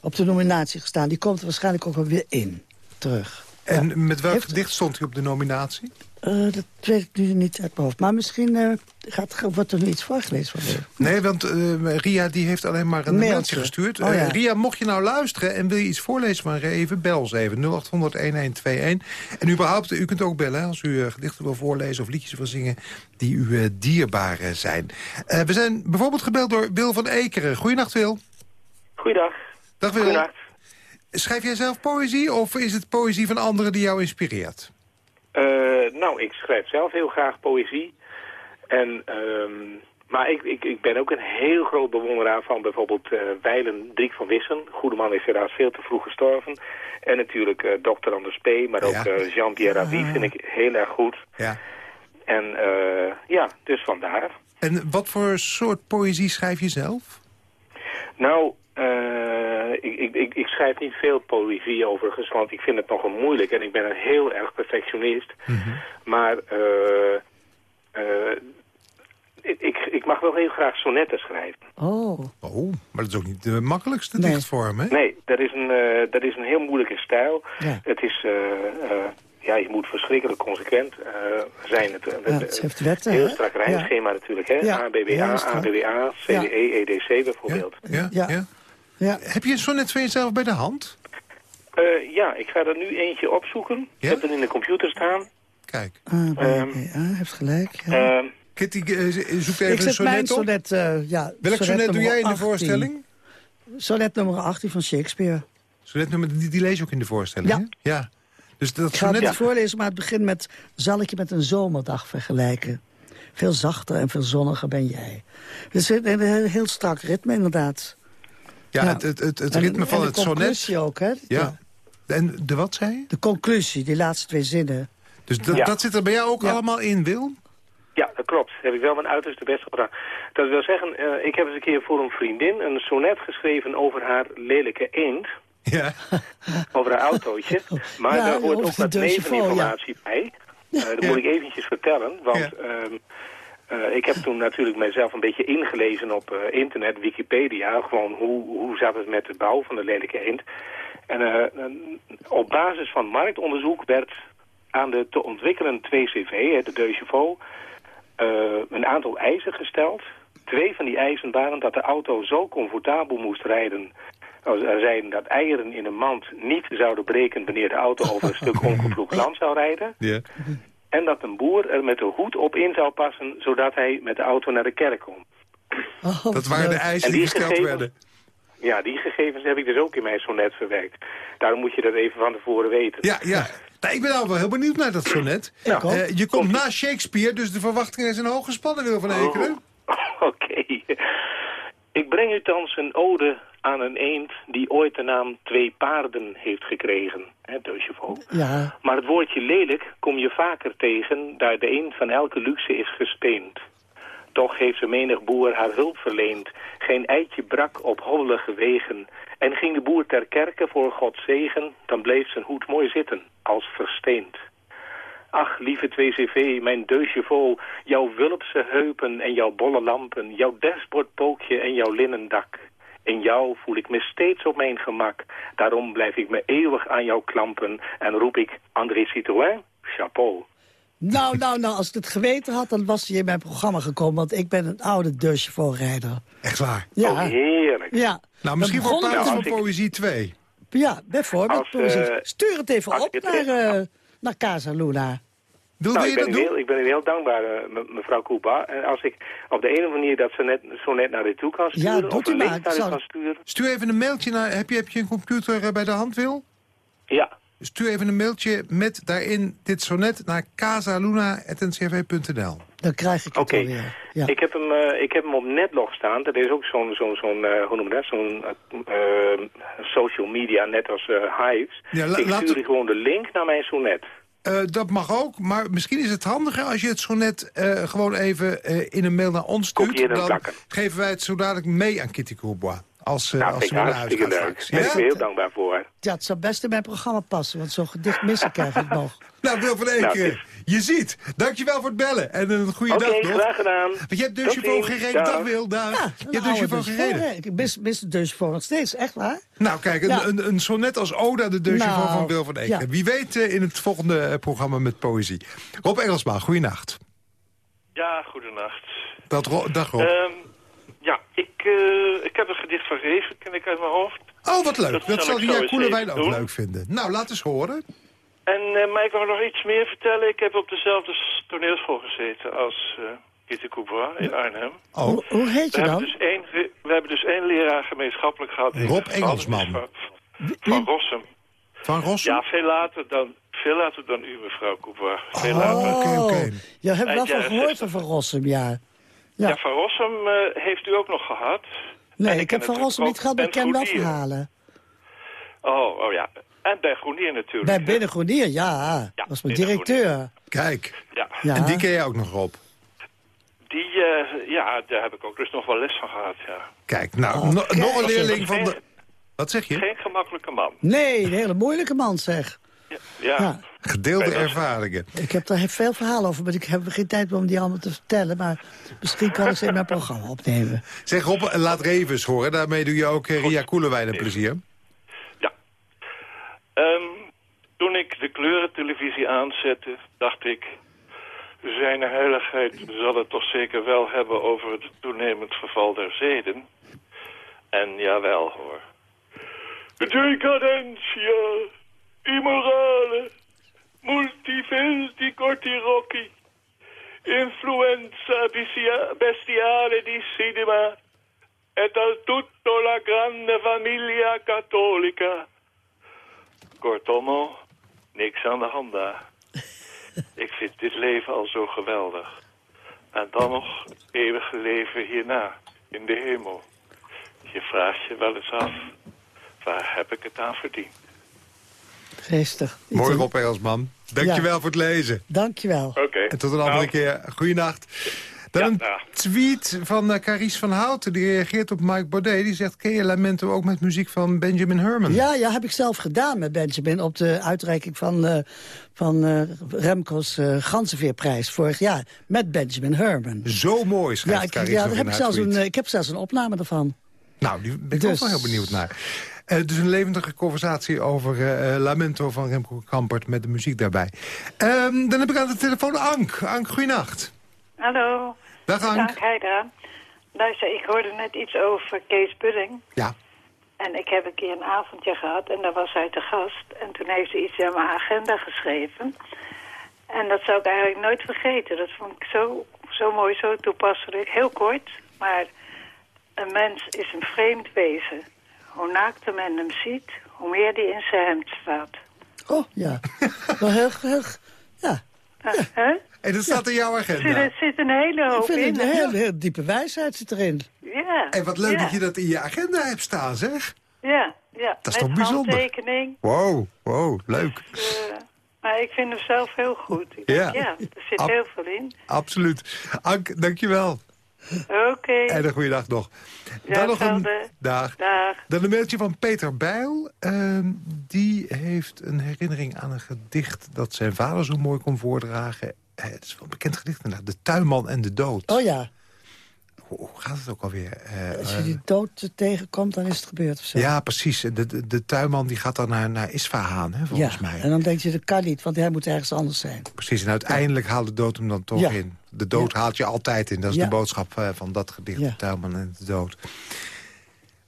op de nominatie gestaan. Die komt er waarschijnlijk ook wel weer in. Terug. En met welk Heeft- gedicht stond hij op de nominatie? Eh, dat weet ik nu niet uit mijn hoofd. Maar misschien eh, gaat, wordt er nu iets voorgelezen van. Nee, want eh, Ria die heeft alleen maar een Mailtje. mailtje gestuurd. Oh, ja. Eh, Ria, mocht je nou luisteren en wil je iets voorlezen van Reven... bel ons even, 0800-1121. En überhaupt, u kunt ook bellen als u gedichten wil voorlezen... of liedjes wil zingen die u eh, dierbaar zijn. Eh, we zijn bijvoorbeeld gebeld door Wil van Ekeren. Goedenacht, Wil. Goeiedag. Dag, Wil. Goedenacht. Schrijf jij zelf poëzie of is het poëzie van anderen die jou inspireert? Eh, nou, ik schrijf zelf heel graag poëzie. En, ehm, maar ik, ik, ik ben ook een heel groot bewonderaar van bijvoorbeeld eh Weilen Driek van Wissen. Goede man is helaas veel te vroeg gestorven. En natuurlijk Dr. Anders P. Maar ook Jean-Pierre Ravi vind ik heel erg goed. Ja. En ja, dus vandaar. En wat voor soort poëzie schrijf je zelf? Nou, ik, ik, ik, ik schrijf niet veel poëzie overigens, want ik vind het nogal moeilijk. En ik ben een heel erg perfectionist. Maar eh, eh, ik, ik, mag wel heel graag sonetten schrijven. Oh. Oh, maar dat is ook niet de makkelijkste Nee. dichtvorm, hè? Nee, dat is een, eh, dat is een heel moeilijke stijl. Ja. Het is... eh, eh, ja, je moet verschrikkelijk consequent eh, zijn. Het, het, Ja, het heeft wetten, Heel hè? strak rijmschema natuurlijk, hè? Ja, ABBA. ABBA, CDE, EDC bijvoorbeeld. Ja, ja, Ja. ja. Ja. Heb je een sonnet van jezelf bij de hand? Eh, ja, ik ga er nu eentje opzoeken. Ik Ja? heb er in de computer staan. Kijk. Ah, Ehm, ja, heeft gelijk. Ja. Ehm, Kitty, eh, zoek even ik een zet mijn sonnet op. sonnet... eh, ja, Welk sonnet doe jij in de 18. voorstelling? Sonnet nummer 18 van Shakespeare. Sonnet nummer, die, die lees je ook in de voorstelling, Ja. hè? Ja. Dus dat Ik ga het sonnet... niet voorlezen, maar het begint met... zal ik je met een zomerdag vergelijken. Veel zachter en veel zonniger ben jij. Dus het is een heel, heel strak ritme, inderdaad. Ja, Ja. het, het, het, het En- ritme van en het de sonnet. conclusie ook, hè? Ja. En de wat zei je? De conclusie, die laatste twee zinnen. Dus dat, Ja. dat zit er bij jou ook Ja. allemaal in, Wil? Ja, dat klopt. Heb ik wel mijn uiterste best gedaan. Dat wil zeggen, eh, ik heb eens een keer voor een vriendin een sonnet geschreven over haar lelijke eend. Ja. Over haar autootje. Maar Ja, daar hoort ook de wat neveninformatie bij. Eh, dat Ja. moet ik eventjes vertellen. Want Ja. Eh, ik heb toen natuurlijk mijzelf een beetje ingelezen op eh, internet, Wikipedia. Gewoon hoe, hoe zat het met de bouw van de lelijke eend. En eh, op basis van marktonderzoek werd aan de te ontwikkelen 2CV, hè, de eh, een aantal eisen gesteld. Twee van die eisen waren dat de auto zo comfortabel moest rijden... zijn dat eieren in een mand niet zouden breken... wanneer de auto over een stuk ongeploegd land zou rijden. ja. En dat een boer er met de hoed op in zou passen... zodat hij met de auto naar de kerk kon. Oh, Dat waren de eisen En die die gesteld gegevens- werden. Ja, die gegevens heb ik dus ook in mijn sonnet verwerkt. Daarom moet je dat even van tevoren weten. Ja, ja. Nou, ik ben al wel heel benieuwd naar dat sonnet. Eh, je komt na Shakespeare, dus de verwachtingen zijn hoog gespannen, Wil van Ekeren. Oké. Ik breng u thans een ode aan een eend die ooit de naam Twee Paarden heeft gekregen. Hè. Ja, Maar het woordje lelijk kom je vaker tegen, daar de eend van elke luxe is gesteend. Toch heeft ze menig boer haar hulp verleend. Geen eitje brak op hollige wegen. En ging de boer ter kerke voor Gods zegen, dan bleef zijn hoed mooi zitten, als versteend. Ach, lieve 2CV, mijn deusje vol, jouw wulpse heupen en jouw bolle lampen, jouw dashboardpookje en jouw linnen dak. In jou voel ik me steeds op mijn gemak. Daarom blijf ik me eeuwig aan jou klampen en roep ik André Citroën, chapeau. Nou, nou, nou, als ik het geweten had, dan was hij in mijn programma gekomen. Want ik ben een oude deurchevalrijder. Echt waar? Ja. Oh, heerlijk. Ja. Nou, misschien voor begon plaats het van Poëzie 2. Ja, bijvoorbeeld. Als, eh, Stuur het even op naar, eh, naar Casa Luna. Nou, je ik, ben dat u doen? heel, ik ben u heel dankbaar, eh, me- mevrouw Koepa. En als ik op de ene manier dat ze net, zo net naar dit toe kan Ja, sturen... doet of u een maar. Zou- sturen... Stuur even een mailtje naar... Heb je, heb je een computer eh, bij de hand, Wil? Ja, Stuur even een mailtje met daarin dit sonnet naar casaluna.ncrv.nl. Dan krijg ik het Oké. alweer. Ja. ik, heb hem, eh, ik heb hem op netlog staan. Dat is ook zo'n, zo'n, zo'n hoe noem dat, zo'n social media, net als eh, Hives. Ja, ik stuur je gewoon de link naar mijn sonnet. Eh, dat mag ook, maar misschien is het handiger als je het sonnet eh, gewoon even eh, in een mail naar ons stuurt. Dan plakken. geven wij het zo dadelijk mee aan Kitty Courbois. Als, nou, als ze naar huis gaat leuk. straks. Daar ben ik Ja? heel dankbaar voor. ja, het zou best in mijn programma passen, want zo'n gedicht missen krijg ik nog. Nou, Wil van Eek, Nou, het je ziet. Dankjewel voor het bellen en een goede Oké, dag nog. graag gedaan. Want je hebt chauffeur ziens. gereden. Dag. Dag Wil, dag. Ja, je hebt de chauffeur gereden. Ik mis, mis de nog steeds, echt waar? Nou, kijk, een, Ja. een, een sonnet als ode aan de deurchauffeur Nou, van Wil van Eek. ja. Wie weet eh, in het volgende eh, programma met poëzie. Rob Engelsma, goeienacht. Ja, goedenacht. Dat Ro- dag Rob. Ehm, ja, ik, eh, ik heb een gedicht van Reven, ken ik uit mijn hoofd. oh, wat leuk. dat Dat, zal Ria Koelewijn ook doen. leuk vinden. Nou, laat eens horen. En, eh, maar ik nog iets meer vertellen. Ik heb op dezelfde toneelschool gezeten als eh Kitty Coubois in Arnhem. Oh, Hoe, heet We je hebben, dan? dus één, we hebben dus één leraar gemeenschappelijk gehad. Rob Engelsman. Van, van Rossum. van Rossum? Ja, veel later dan, veel later dan u, mevrouw Coubois. Veel Oh, later. oké, oké. Je hebt wel van gehoord 60. van Van Rossum, ja. Ja, Ja. van Rossum eh, heeft u ook nog gehad. Nee, En ik heb Van Rossum niet gehad, maar ik ken wel verhalen. Oh, oh ja. En bij Groenier natuurlijk. Bij. Binnen Groenier, ja. Ja, was mijn directeur. Kijk. Ja. Ja. En die ken jij ook nog, Rob. Die, eh, ja, daar heb ik ook dus nog wel les van gehad, ja. Kijk, nou, Oh, no- kijk. nog een leerling van Geen- de... Wat zeg je? Geen gemakkelijke man. Nee, een hele moeilijke man, zeg. Ja. ja. Ja. Gedeelde ervaringen. Ik heb daar veel verhalen over, maar ik heb geen tijd om die allemaal te vertellen. Maar misschien kan ik ze in mijn programma opnemen. Zeg Rob, laat Revens horen. Daarmee doe je ook eh, Ria Koelewijn een plezier. Ehm, toen ik de kleurentelevisie aanzette, dacht ik... Zijn heiligheid zal het toch zeker wel hebben over het toenemend verval der zeden. En jawel hoor. Decadentia, immorale, multifelti cortirocchi, influenza bestia- bestiale di cinema, et al tutto la grande famiglia cattolica. Kortom, niks aan de hand daar. Ik vind dit leven al zo geweldig. En dan nog het eeuwige leven hierna, in de hemel. Je vraagt je wel eens af, waar heb ik het aan verdiend? Geestig. Mooi Rob Engelsman. Dankjewel voor het lezen. Dankjewel. Oké. En tot een andere Nou, keer. Goeienacht. Dan Ja, een tweet van uh, Carice van Houten. Die reageert op Mike Baudet. Die zegt, ken je Lamento ook met muziek van Benjamin Herman? Ja, ja, heb ik zelf gedaan met Benjamin op de uitreiking van, eh, van eh, Remco's eh Ganzenveerprijs vorig jaar. Met Benjamin Herman. Zo mooi, schrijft Ja, ik, Carice ja daar heb ik, zelfs tweet. een, eh, ik heb zelfs een opname ervan. Nou, die ben ik ook Dus- wel heel benieuwd naar. Eh, dus een levendige conversatie over eh, eh, Lamento van Remco Kampert met de muziek daarbij. Ehm, dan heb ik aan de telefoon Ank. Ank, goeienacht. Hallo. Dag Ank. Dag, Heida. Luister, ik hoorde net iets over Kees Budding. Ja. En ik heb een keer een avondje gehad en daar was hij te gast. En toen heeft hij iets in mijn agenda geschreven. En dat zou ik eigenlijk nooit vergeten. Dat vond ik zo, zo mooi, zo toepasselijk. Heel kort, maar een mens is een vreemd wezen. Hoe naakter men hem ziet, hoe meer die in zijn hemd staat. Oh, ja. wel heel, heel, ja. En dat staat in jouw agenda. er zit een hele Ik hoop vind in. het een hè? heel, diepe wijsheid zit erin. Ja. En wat leuk ja. dat je dat in je agenda hebt staan, zeg. Ja, ja. Dat is met toch bijzonder? handtekening. Wow, wow, leuk. Eh, maar ik vind hem zelf heel goed. Ik Ja. denk, ja, er zit Ab- heel veel in. Absoluut. Ank, dankjewel. Oké. En een goede dag nog. Ja, Dan nog een dag. Dag. Dan een mailtje van Peter Bijl. Ehm, die heeft een herinnering aan een gedicht dat zijn vader zo mooi kon voordragen. Eh, het is wel een bekend gedicht inderdaad. De tuinman en de dood. Oh ja, Hoe, hoe gaat het ook alweer? Eh, als je eh, die dood tegenkomt, dan is het gebeurd of zo. ja, precies. De, de, de tuinman die gaat dan naar, naar Isfahan, hè, volgens Ja, mij. en dan denk je, dat kan niet, want hij moet ergens anders zijn. Precies, en uiteindelijk haalt de dood hem dan toch Ja. in. De dood haalt je altijd in. Dat is Ja. de boodschap eh, van dat gedicht, de tuinman en de dood.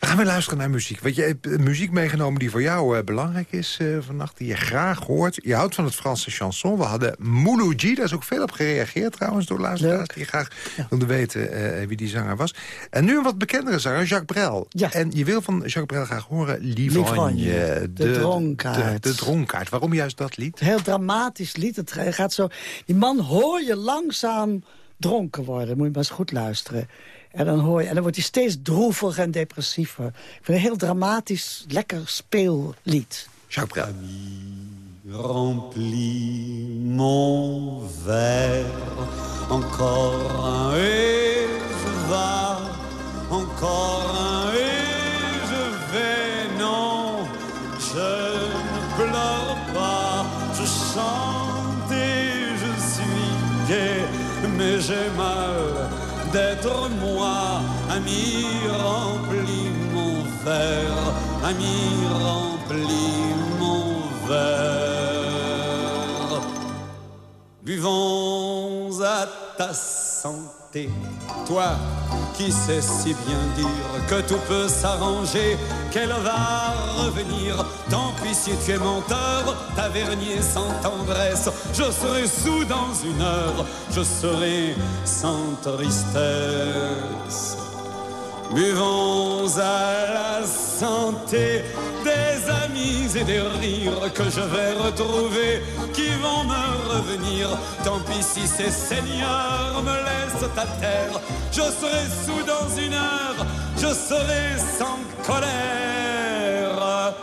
We gaan weer luisteren naar muziek. Want je hebt eh, muziek meegenomen die voor jou eh, belangrijk is eh, vannacht. Die je graag hoort. Je houdt van het Franse chanson. We hadden Mouloudji, daar is ook veel op gereageerd trouwens door luisteraars. Die graag wilden weten wie die zanger was. En nu een wat bekendere zanger, Jacques Brel. En je wil van Jacques Brel graag horen Livrogne. Livrogne, de dronkaard. De, de dronkaard. Waarom juist dat lied? Heel dramatisch lied. Het gaat zo, die man hoor je langzaam dronken worden. Moet je maar eens goed luisteren. En dan, hoor je, en dan wordt hij steeds droeviger en depressiever. Ik vind een heel dramatisch, lekker speellied. Jacques Brel. Remplis mon verre, encore un et je vas, encore un et je vais, non, je ne pleure pas, je chante et je suis gai, mais j'ai mal d'être moi, ami remplis mon verre, ami remplis mon verre. Buvons à ta santé, toi qui sais si bien dire que tout peut s'arranger, qu'elle va revenir? Tant pis si tu es menteur, tavernier sans tendresse, je serai sous dans une heure, je serai sans tristesse. Buvons à la santé des amis et des rires que je vais retrouver, qui vont me revenir. Tant pis si ces seigneurs me laissent à terre, je serai sous dans une heure, je serai sans colère.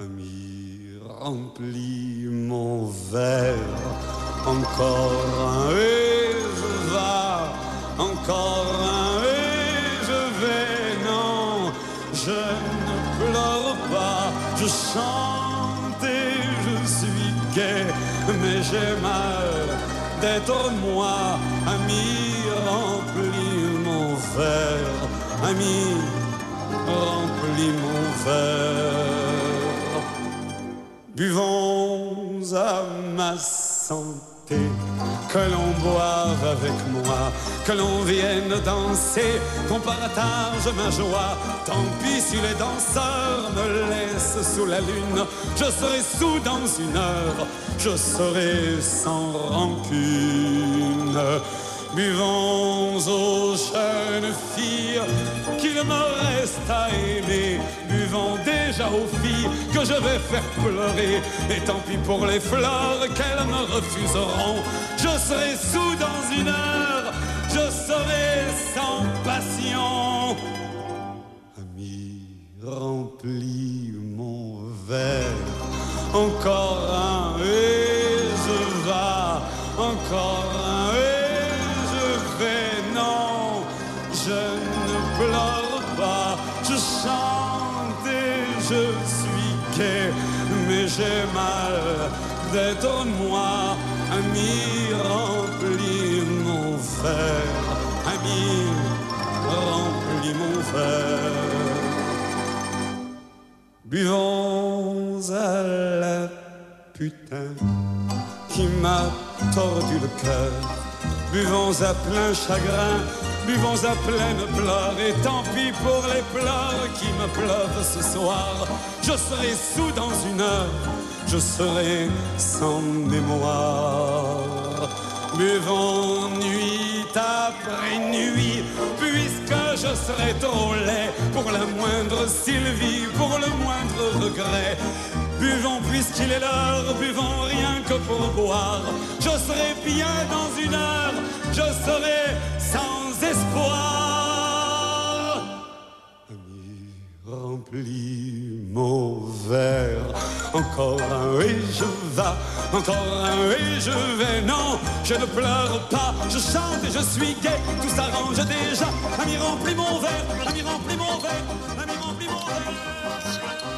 Ami, remplis mon verre, encore un et je vas, encore un je ne pleure pas, je chante et je suis gai, mais j'ai mal d'être moi, ami, remplis mon verre, ami, remplis mon verre. Buvons à ma santé, que l'on boive avec moi, que l'on vienne danser, qu'on partage ma joie. Tant pis si les danseurs me laissent sous la lune, je serai sous dans une heure, je serai sans rancune. Buvons aux jeunes filles qu'il me reste à aimer. Buvons déjà aux filles que je vais faire pleurer. Et tant pis pour les fleurs qu'elles me refuseront. Je serai sous dans une heure, je serai sans passion. Ami, remplis mon verre. Encore un et je vas. Encore un j'ai mal d'être moi. Ami, remplis mon verre. Ami, remplis mon verre. Buvons à la putain qui m'a tordu le cœur. Buvons à plein chagrin, buvons à pleine pleurs. Et tant pis pour les pleurs qui me pleuvent ce soir. Je serai sous dans une heure, je serai sans mémoire. Buvons nuit après nuit, puisque je serai trop laid pour la moindre Sylvie, pour le moindre regret. Buvons puisqu'il est l'heure, buvons rien que pour boire. Je serai bien dans une heure, je serai sans espoir. Ami, remplis mon verre, Encore un et je vas, encore un et je vais. Non, je ne pleure pas, je chante et je suis gai. Tout s'arrange déjà. Ami remplit mon verre, ami remplit mon verre, ami remplit mon verre.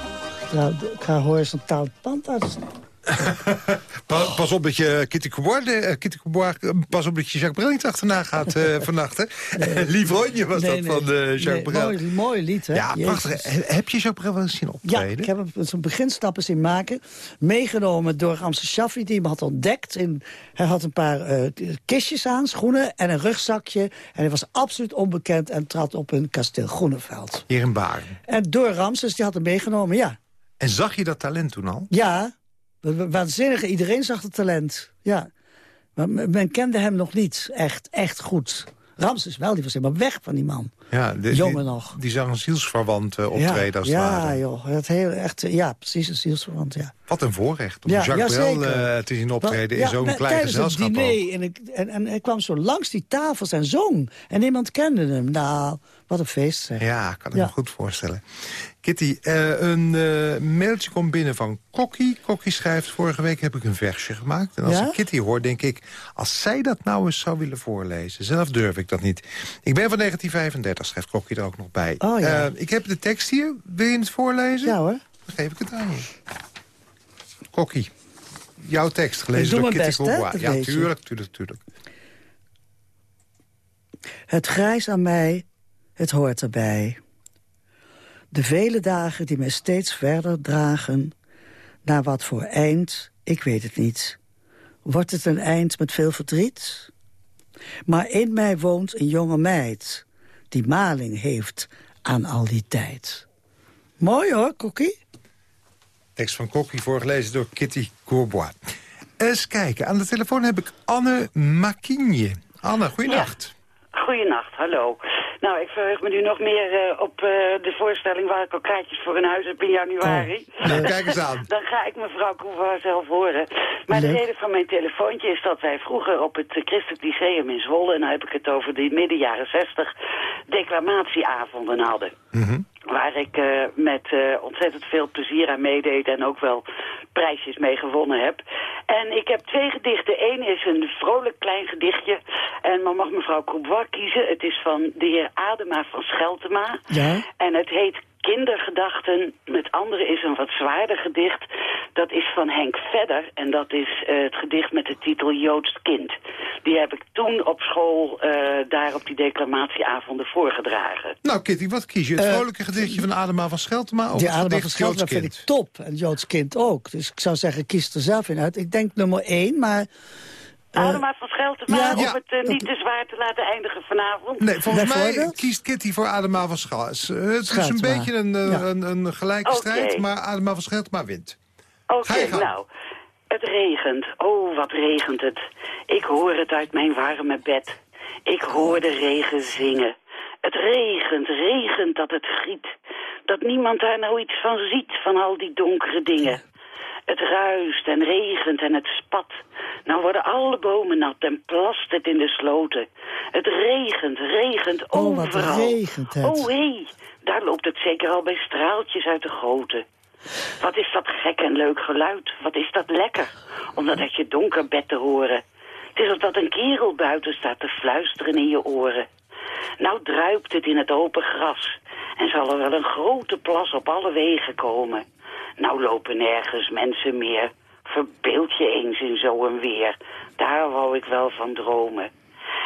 Nou, ik ga horizontaal het pand uit. pas, pas op dat je Kitty eh, Kitty eh, pas op dat je Jacques Brel niet achterna gaat eh vannacht. hè? Was Nee, dat nee. van Jacques Nee, Brel. mooi, mooi lied, hè? Ja, Jezus. prachtig. He- Heb je Jacques Brel wel eens zien Ja, optreden? ik heb hem zijn beginstappen zien maken. Meegenomen door Ramse Shaffi, die hem had ontdekt. In, hij had een paar kistjes aan, schoenen en een rugzakje. En hij was absoluut onbekend en trad op een kasteel Groeneveld. Hier in Baren. En door Ramses, die had hem meegenomen, ja. En zag je dat talent toen al? Ja, wa- wa- waanzinnig. Iedereen zag het talent. Ja. Maar men kende hem nog niet echt, echt goed. Ramses wel, die was helemaal weg van die man. Ja, de- Jongen die, nog. Die zag een zielsverwant eh, optreden als het ja, ware. joh. Het heel, echt, eh, ja, precies, een zielsverwant, ja. Wat een voorrecht om Ja, Jacques ja, Brel eh, te zien optreden Ja, in zo'n klein tijdens gezelschap. het ook. diner en, ik, en, en hij kwam zo langs die tafels en zong. En niemand kende hem. Nou, wat een feest zeg. Ja, kan ik Ja. me goed voorstellen. Kitty, eh, een eh, mailtje komt binnen van Kokkie. Kokkie schrijft, vorige week heb ik een versje gemaakt. En als Ja? ik Kitty hoor, denk ik, als zij dat nou eens zou willen voorlezen. Zelf durf ik dat niet. Ik ben van 1935, schrijft Kokkie er ook nog bij. Oh, ja. Eh, ik heb de tekst hier. Wil je het voorlezen? Ja hoor. Dan geef ik het aan je. Kokkie, jouw tekst gelezen door Kitty best, Ja, tuurlijk, tuurlijk, tuurlijk. Het grijs aan mij, het hoort erbij. De vele dagen die mij steeds verder dragen... naar wat voor eind, ik weet het niet. Wordt het een eind met veel verdriet? Maar in mij woont een jonge meid... die maling heeft aan al die tijd. Mooi hoor, Kokkie. Tekst van Kokkie, voorgelezen door Kitty Courbois. Eens kijken, aan de telefoon heb ik Anne Makinje. Anne, goeienacht. Goedenacht, hallo. Nou, ik verheug me nu nog meer eh, op eh, de voorstelling waar ik al kaartjes voor een huis heb in januari. Nou, kijk eens aan. Dan ga ik mevrouw Koevaar zelf horen. Maar de reden van mijn telefoontje is dat wij vroeger op het Christelijk Lyceum in Zwolle... en dan heb ik het over de midden jaren zestig... declamatieavonden hadden. Waar ik eh, met eh, ontzettend veel plezier aan meedeed en ook wel prijsjes mee gewonnen heb. En ik heb twee gedichten. Eén is een vrolijk klein gedichtje. En dan mag mevrouw Courbois kiezen. Het is van de heer Adema van Scheltema. Ja? En het heet Kindergedachten. Het andere is een wat zwaarder gedicht. Dat is van Henk Vedder. En dat is eh, het gedicht met de titel Joods Kind. Die heb ik toen op school eh, daar op die declamatieavonden voorgedragen. Nou, Kitty, wat kies je? Het Eh, vrolijke gedichtje van Adema van Scheltema? Of Die het Adema van Scheltema vind ik top. En Joods kind ook. Dus ik zou zeggen, kies er zelf in uit. Ik denk nummer één, maar... eh, Adema van Scheltema, ja, om ja. het eh, niet te zwaar te laten eindigen vanavond. Nee, volgens mij kiest Kitty voor Adema van Scheltema. Het is een beetje een, eh, Ja. een, een gelijke strijd, maar Adema van Scheltema wint. Oké, nou. Het regent. Oh, wat regent het. Ik hoor het uit mijn warme bed. Ik hoor de regen zingen. Het regent, regent dat het giet. Dat niemand daar nou iets van ziet, van al die donkere dingen. Het ruist en regent en het spat. Nou worden alle bomen nat en plast het in de sloten. Het regent, regent Oh, wat overal. regent het. Oh, hé, daar loopt het zeker al bij straaltjes uit de goten. Wat is dat gek en leuk geluid? Wat is dat lekker? Om dat uit je donker bed te horen. Het is of dat een kerel buiten staat te fluisteren in je oren. Nou druipt het in het open gras. En zal er wel een grote plas op alle wegen komen. Nou lopen nergens mensen meer. Verbeeld je eens in zo'n weer. Daar wou ik wel van dromen.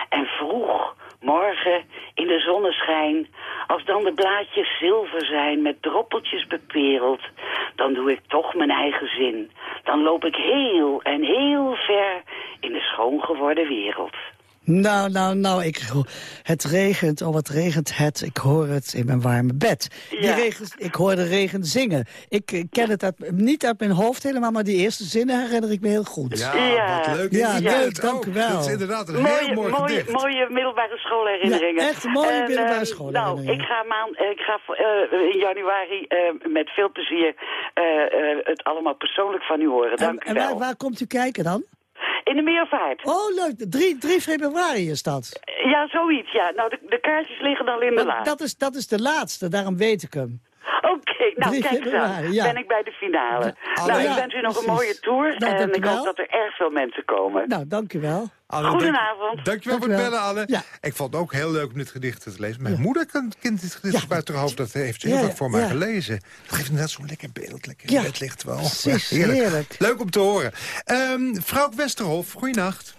En vroeg, morgen, in de zonneschijn, als dan de blaadjes zilver zijn met droppeltjes bepereld, dan doe ik toch mijn eigen zin. Dan loop ik heel en heel ver in de schoon geworden wereld. Nou, nou, nou, ik, het regent, oh wat regent het. Ik hoor het in mijn warme bed. Die Ja. regen, ik hoor de regen zingen. Ik, ken het uit, niet uit mijn hoofd helemaal, maar die eerste zinnen herinner ik me heel goed. Ja, Ja. wat leuk. Ja, leuk, dank u wel. Dat is inderdaad een heel Mooie, mooi mooie, gedicht. mooie middelbare schoolherinneringen. Ja, echt mooie En, middelbare eh, schoolherinneringen. Nou, ik ga, maan, eh, ik ga eh, in januari eh, met veel plezier eh, eh, het allemaal persoonlijk van u horen. En, Dank u en wel. waar, waar komt u kijken dan? In de meervaart. Oh, leuk. 3, 3 februari is dat. Ja, zoiets, ja. Nou, de, de kaartjes liggen al in de Maar la. dat, is, dat is de laatste, daarom weet ik hem. Oké, nou 3 kijk ja. Ben ik bij de finale. nou, ja, ik wens u nog een mooie tour. Nou, en ik hoop dat er erg veel mensen komen. Nou, dank u wel. Anne, Goedenavond. Dank, dankjewel voor het bellen, Anne. Ik vond het ook heel leuk om dit gedicht te lezen. Mijn moeder kan, kent dit gedicht buiten haar hoofd. Dat heeft ze heel Ja, vaak ja, voor mij ja. gelezen. Dat geeft inderdaad zo'n lekker beeld. Lekker Ja, bed ligt wel. precies, Ja, heerlijk. Leuk om te horen. Ehm vrouw Westerhof, goeienacht.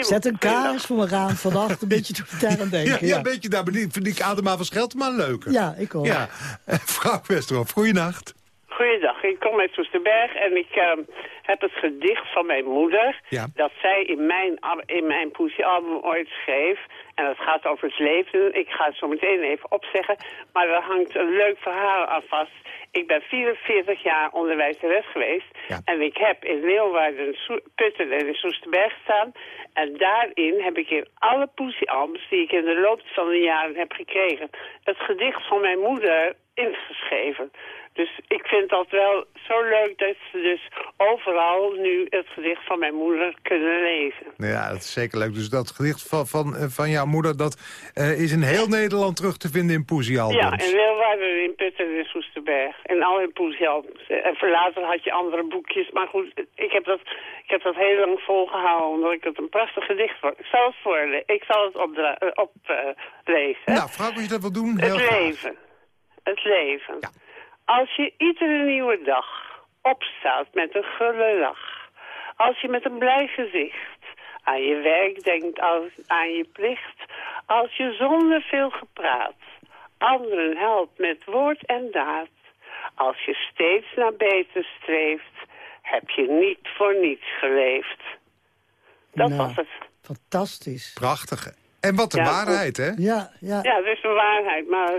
Zet een kaars voor mijn raam vannacht. Een beetje het daar aan denken. Ja, Ja, ja, een beetje daar. benieuwd. Vind ik Adema van Scheltema leuker. Ja, ik hoor. Ja, vrouw Westerhof, goeienacht. Goeiedag, ik kom uit Soesterberg en ik ehm, heb het gedicht van mijn moeder... Ja. dat zij in mijn, in mijn poesiealbum ooit schreef. En dat gaat over het leven. Ik ga het zo meteen even opzeggen. Maar er hangt een leuk verhaal aan vast. Ik ben 44 jaar onderwijzeres geweest. En ik heb in Leeuwarden, Putten en in Soesterberg gestaan. En daarin heb ik in alle poesiealbums die ik in de loop van de jaren heb gekregen... het gedicht van mijn moeder ingeschreven. Dus ik vind dat wel zo leuk dat ze dus overal nu het gedicht van mijn moeder kunnen lezen. Ja, dat is zeker leuk. Dus dat gedicht van, van, eh, van jouw moeder... dat eh, is in heel Nederland terug te vinden in poesiealbums. Ja, in Leeuwarden, in Putten en in Soesterberg. En al in poesiealbums. En voor later had je andere boekjes. Maar goed, ik heb dat, ik heb dat heel lang volgehouden... omdat ik het een prachtig gedicht vond. Ik zal het voorlezen. Ik zal het oplezen. Op, eh, lezen. Nou, vrouw, als je dat wil doen, heel Het graag. leven. Het leven. Als je iedere nieuwe dag opstaat met een gulle lach. Als je met een blij gezicht aan je werk denkt als aan je plicht. Als je zonder veel gepraat anderen helpt met woord en daad. Als je steeds naar beter streeft, heb je niet voor niets geleefd. Dat Nou, was het. Fantastisch. Prachtig. En wat een Ja, waarheid, hè? Ja, ja. Ja, dat is een waarheid. Maar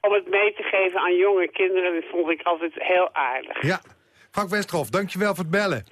om het mee te geven aan jonge kinderen vond ik altijd heel aardig. Ja. Frank Westerhof, dankjewel voor het bellen.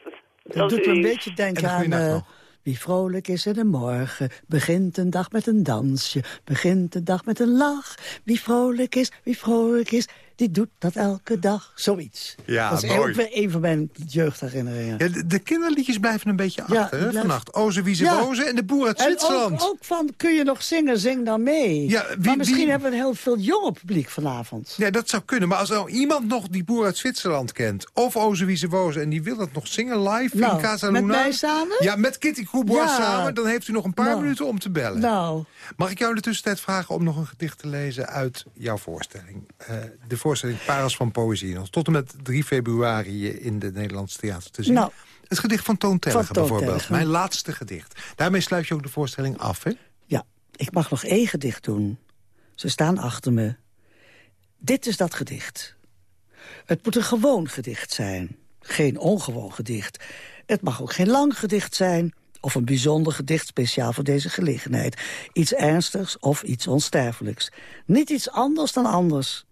Dat doet me een beetje denken En een aan... eh, wie vrolijk is in de morgen, begint een dag met een dansje, begint de dag met een lach. Wie vrolijk is, wie vrolijk is, die doet dat elke dag. Zoiets. Ja, dat is mooi. ook weer een van mijn jeugdherinneringen. Ja, de, de kinderliedjes blijven een beetje Ja, achter, hè, vannacht. Oze, Wieze, Ja. Woze en de boer uit Zwitserland. ook, ook van, kun je nog zingen, zing dan mee. Ja, wie- maar misschien wie- hebben we een heel veel jonge publiek vanavond. Ja, dat zou kunnen. Maar als er iemand nog die boer uit Zwitserland kent... of Oze, Wieze, Woze... en die wil dat nog zingen live Nou, in Casa met Luna... mij samen? Ja, met Kitty Courbois Ja. samen. Dan heeft u nog een paar Nou. minuten om te bellen. Nou, Mag ik jou in de tussentijd vragen om nog een gedicht te lezen uit jouw voorstelling? Eh, de voorstelling Parels van Poëzie. Nog tot en met 3 februari in de Nederlandse theater te zien. Nou. het gedicht van Toon Tellige Van Toon bijvoorbeeld. Mijn laatste gedicht. Daarmee sluit je ook de voorstelling af, hè? ja, ik mag nog één gedicht doen. Ze staan achter me. Dit is dat gedicht. Het moet een gewoon gedicht zijn. Geen ongewoon gedicht. Het mag ook geen lang gedicht zijn. Of een bijzonder gedicht speciaal voor deze gelegenheid. Iets ernstigs of iets onsterfelijks. Niet iets anders dan anders.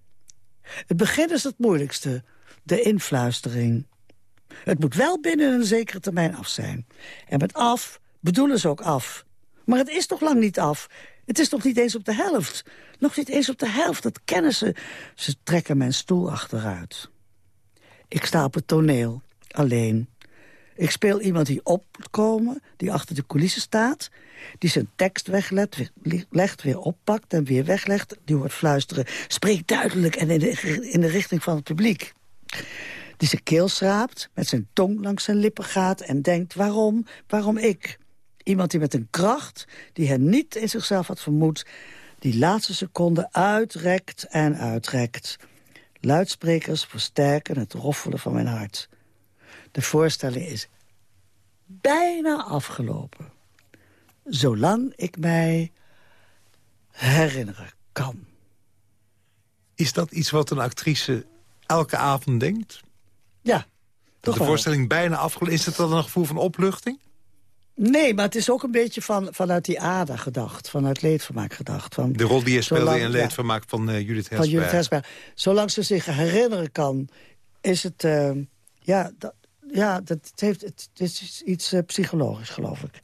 Het begin is het moeilijkste. De influistering. Het moet wel binnen een zekere termijn af zijn. En met af bedoelen ze ook af. Maar het is toch lang niet af. Het is nog niet eens op de helft. Nog niet eens op de helft, dat kennen ze. Ze trekken mijn stoel achteruit. Ik sta op het toneel, alleen. Ik speel iemand die opkomen, die achter de coulissen staat... die zijn tekst weglegt, legt, weer oppakt en weer weglegt. Die hoort fluisteren, spreek duidelijk en in de, in de richting van het publiek. Die zijn keel schraapt, met zijn tong langs zijn lippen gaat... en denkt, waarom, waarom ik? Iemand die met een kracht, die hij niet in zichzelf had vermoed... die laatste seconde uitrekt en uitrekt. Luidsprekers versterken het roffelen van mijn hart. De voorstelling is bijna afgelopen. Zolang ik mij herinneren kan. Is dat iets wat een actrice elke avond denkt? Ja, Dat toch de wel. voorstelling bijna afgelopen is. het dan een gevoel van opluchting? Nee, maar het is ook een beetje van, vanuit die ader gedacht. Vanuit leedvermaak gedacht. Van, De rol die je speelde zolang- in ja, Leedvermaak van eh, Judith van Hesberg. Judith Hesberg. Zolang ze zich herinneren kan, is het... eh, ja, dat, ja dat, het, heeft, het, is iets eh, psychologisch, geloof ik.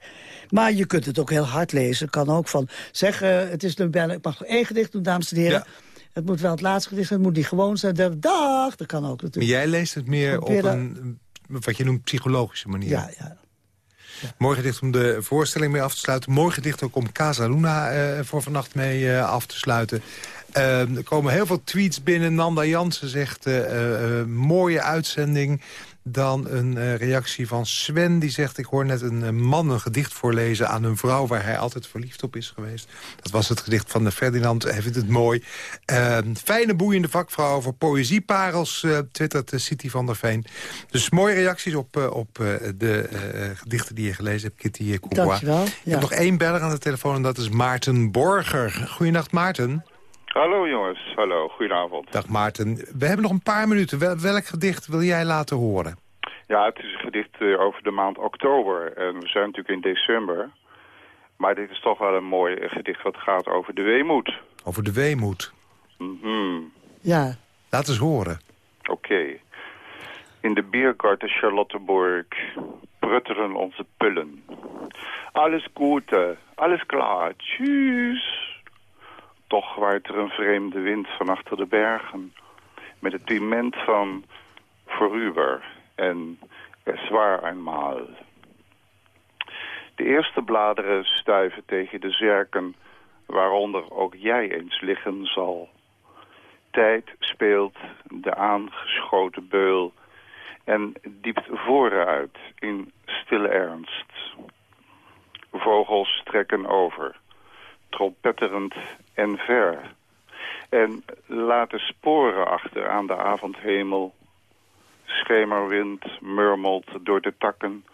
Maar je kunt het ook heel hard lezen. kan ook van zeggen, het is bijna... Ik mag nog één gedicht doen, dames en heren. Het moet wel het laatste gedicht zijn. Het moet niet gewoon zijn. De dag, dat kan ook Maar natuurlijk. jij leest het meer op een, wat je noemt, psychologische manier. Ja, ja. Mooi gedicht om de voorstelling mee af te sluiten. Mooi gedicht ook om Casa Luna eh, voor vannacht mee eh, af te sluiten. Eh, er komen heel veel tweets binnen. Nanda Jansen zegt, mooie uitzending. Dan een eh, reactie van Sven, die zegt... ik hoor net een eh, man een gedicht voorlezen aan een vrouw... waar hij altijd verliefd op is geweest. Dat was het gedicht van de Ferdinand. Hij vindt het mooi. Eh, fijne, boeiende vakvrouw over poëzieparels... eh twittert uh, City van der Veen. Dus mooie reacties op, eh, op eh, de eh, gedichten die je gelezen hebt, Kitty uh, Courbois. Dankjewel. Ik Ja. heb nog één beller aan de telefoon en dat is Maarten Borger. Goedenacht, Maarten. Hallo jongens, hallo, goedenavond. Dag Maarten. We hebben nog een paar minuten. Wel- welk gedicht wil jij laten horen? Ja, het is een gedicht eh, over de maand oktober en we zijn natuurlijk in december. Maar dit is toch wel een mooi eh, gedicht wat gaat over de weemoed. Over de weemoed. Mhm, Ja. Laat eens horen. Oké. In de biergarten Charlottenburg prutteren onze pullen. Alles Gute, alles klaar, tjus. Toch waait er een vreemde wind van achter de bergen. Met het piment van vorüber en es war einmal. De eerste bladeren stuiven tegen de zerken, waaronder ook jij eens liggen zal. Tijd speelt de aangeschoten beul en diept vooruit in stille ernst. Vogels trekken over, trompetterend en ver, en laten sporen achter aan de avondhemel. Schemerwind murmelt door de takken.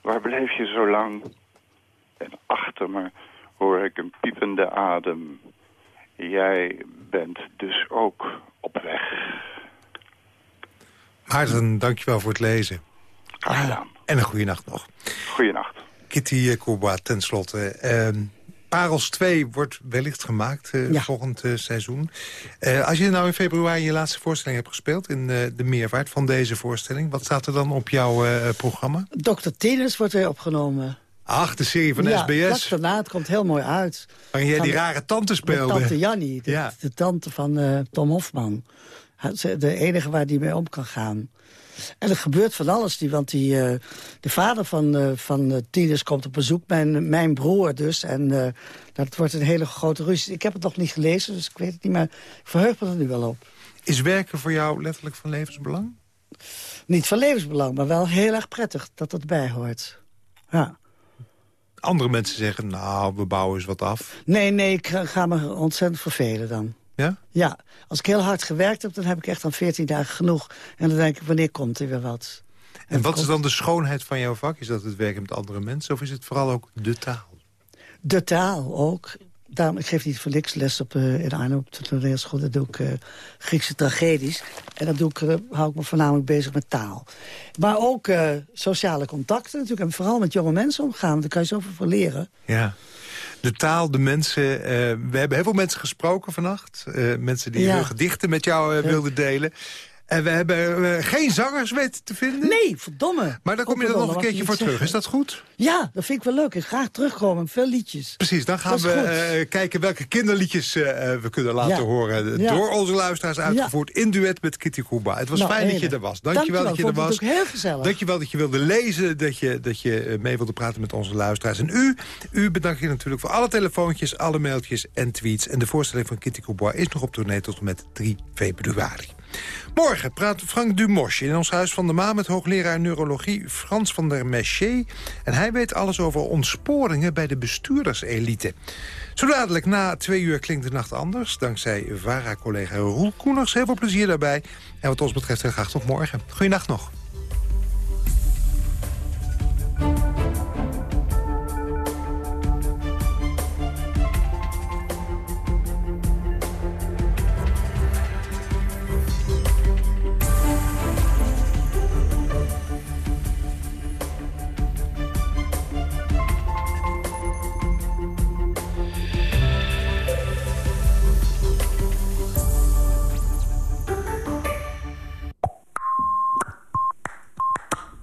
Waar bleef je zo lang? En achter me hoor ik een piepende adem. Jij bent dus ook op weg. Maarten, dankjewel voor het lezen. Graag gedaan. En een goede nacht nog. Goeienacht. Kitty Courbois, tenslotte. Ehm Parels 2 wordt wellicht gemaakt eh, volgend eh, seizoen. Eh, als je nou in februari je laatste voorstelling hebt gespeeld... in de meerwaarde van deze voorstelling... wat staat er dan op jouw programma? Dr. Tennis wordt weer opgenomen. Ach, de serie van ja, SBS. daarna, het komt heel mooi uit. Waarin jij die rare tante speelde. De tante Jannie, de, Ja. de tante van Tom Hofman. De enige waar die mee om kan gaan. En er gebeurt van alles. Die, want die, eh, de vader van, eh van eh, Tinus komt op bezoek. Mijn, mijn broer dus. En dat wordt een hele grote ruzie. Ik heb het nog niet gelezen, dus ik weet het niet. Maar ik verheug me er nu wel op. Is werken voor jou letterlijk van levensbelang? Niet van levensbelang, maar wel heel erg prettig dat dat bij hoort. Ja. Andere mensen zeggen, nou, we bouwen eens wat af. Nee, nee, ik ga me ontzettend vervelen dan. Ja? Ja, als ik heel hard gewerkt heb, dan heb ik echt dan 14 dagen genoeg. En dan denk ik, wanneer komt er weer wat? En wat is dan de schoonheid van jouw vak? Is dat het werken met andere mensen? Of is het vooral ook de taal? De taal ook. Daarom, ik geef niet voor niks les op, eh, in Arnhem op de toneelschool. Dat doe ik eh, Griekse tragedies. En dan doe ik, eh, hou ik me voornamelijk bezig met taal. Maar ook sociale contacten natuurlijk. En vooral met jonge mensen omgaan. want Daar kan je zoveel van leren. Ja. De taal, de mensen. eh, we hebben heel veel mensen gesproken vannacht. Eh, mensen die Ja. hun gedichten met jou eh, wilden delen. En we hebben eh, geen zangers weten te vinden. Nee, verdomme. Maar dan kom je er nog een keertje voor terug. Is dat goed? Ja, dat vind ik wel leuk. Ik graag terugkomen. Veel liedjes. Precies, dan gaan we eh, kijken welke kinderliedjes eh, we kunnen laten horen. Door onze luisteraars uitgevoerd in duet met Kitty Kuba. Het was Nou, fijn dat je er was. Dankjewel, dat je er was. heel gezellig. Dankjewel dat je wilde lezen, dat je, dat je mee wilde praten met onze luisteraars. En u, u bedank je natuurlijk voor alle telefoontjes, alle mailtjes en tweets. En de voorstelling van Kitty Kuba is nog op tournee tot en met 3 februari. Morgen praat Frank Dumosje in ons Huis van de Maan... met hoogleraar neurologie Frans van der Meché. En hij weet alles over ontsporingen bij de bestuurderselite. Zo dadelijk na twee uur klinkt de nacht anders... dankzij VARA-collega Roel Koeners. Heel veel plezier daarbij. En wat ons betreft graag tot morgen. Goeienacht nog.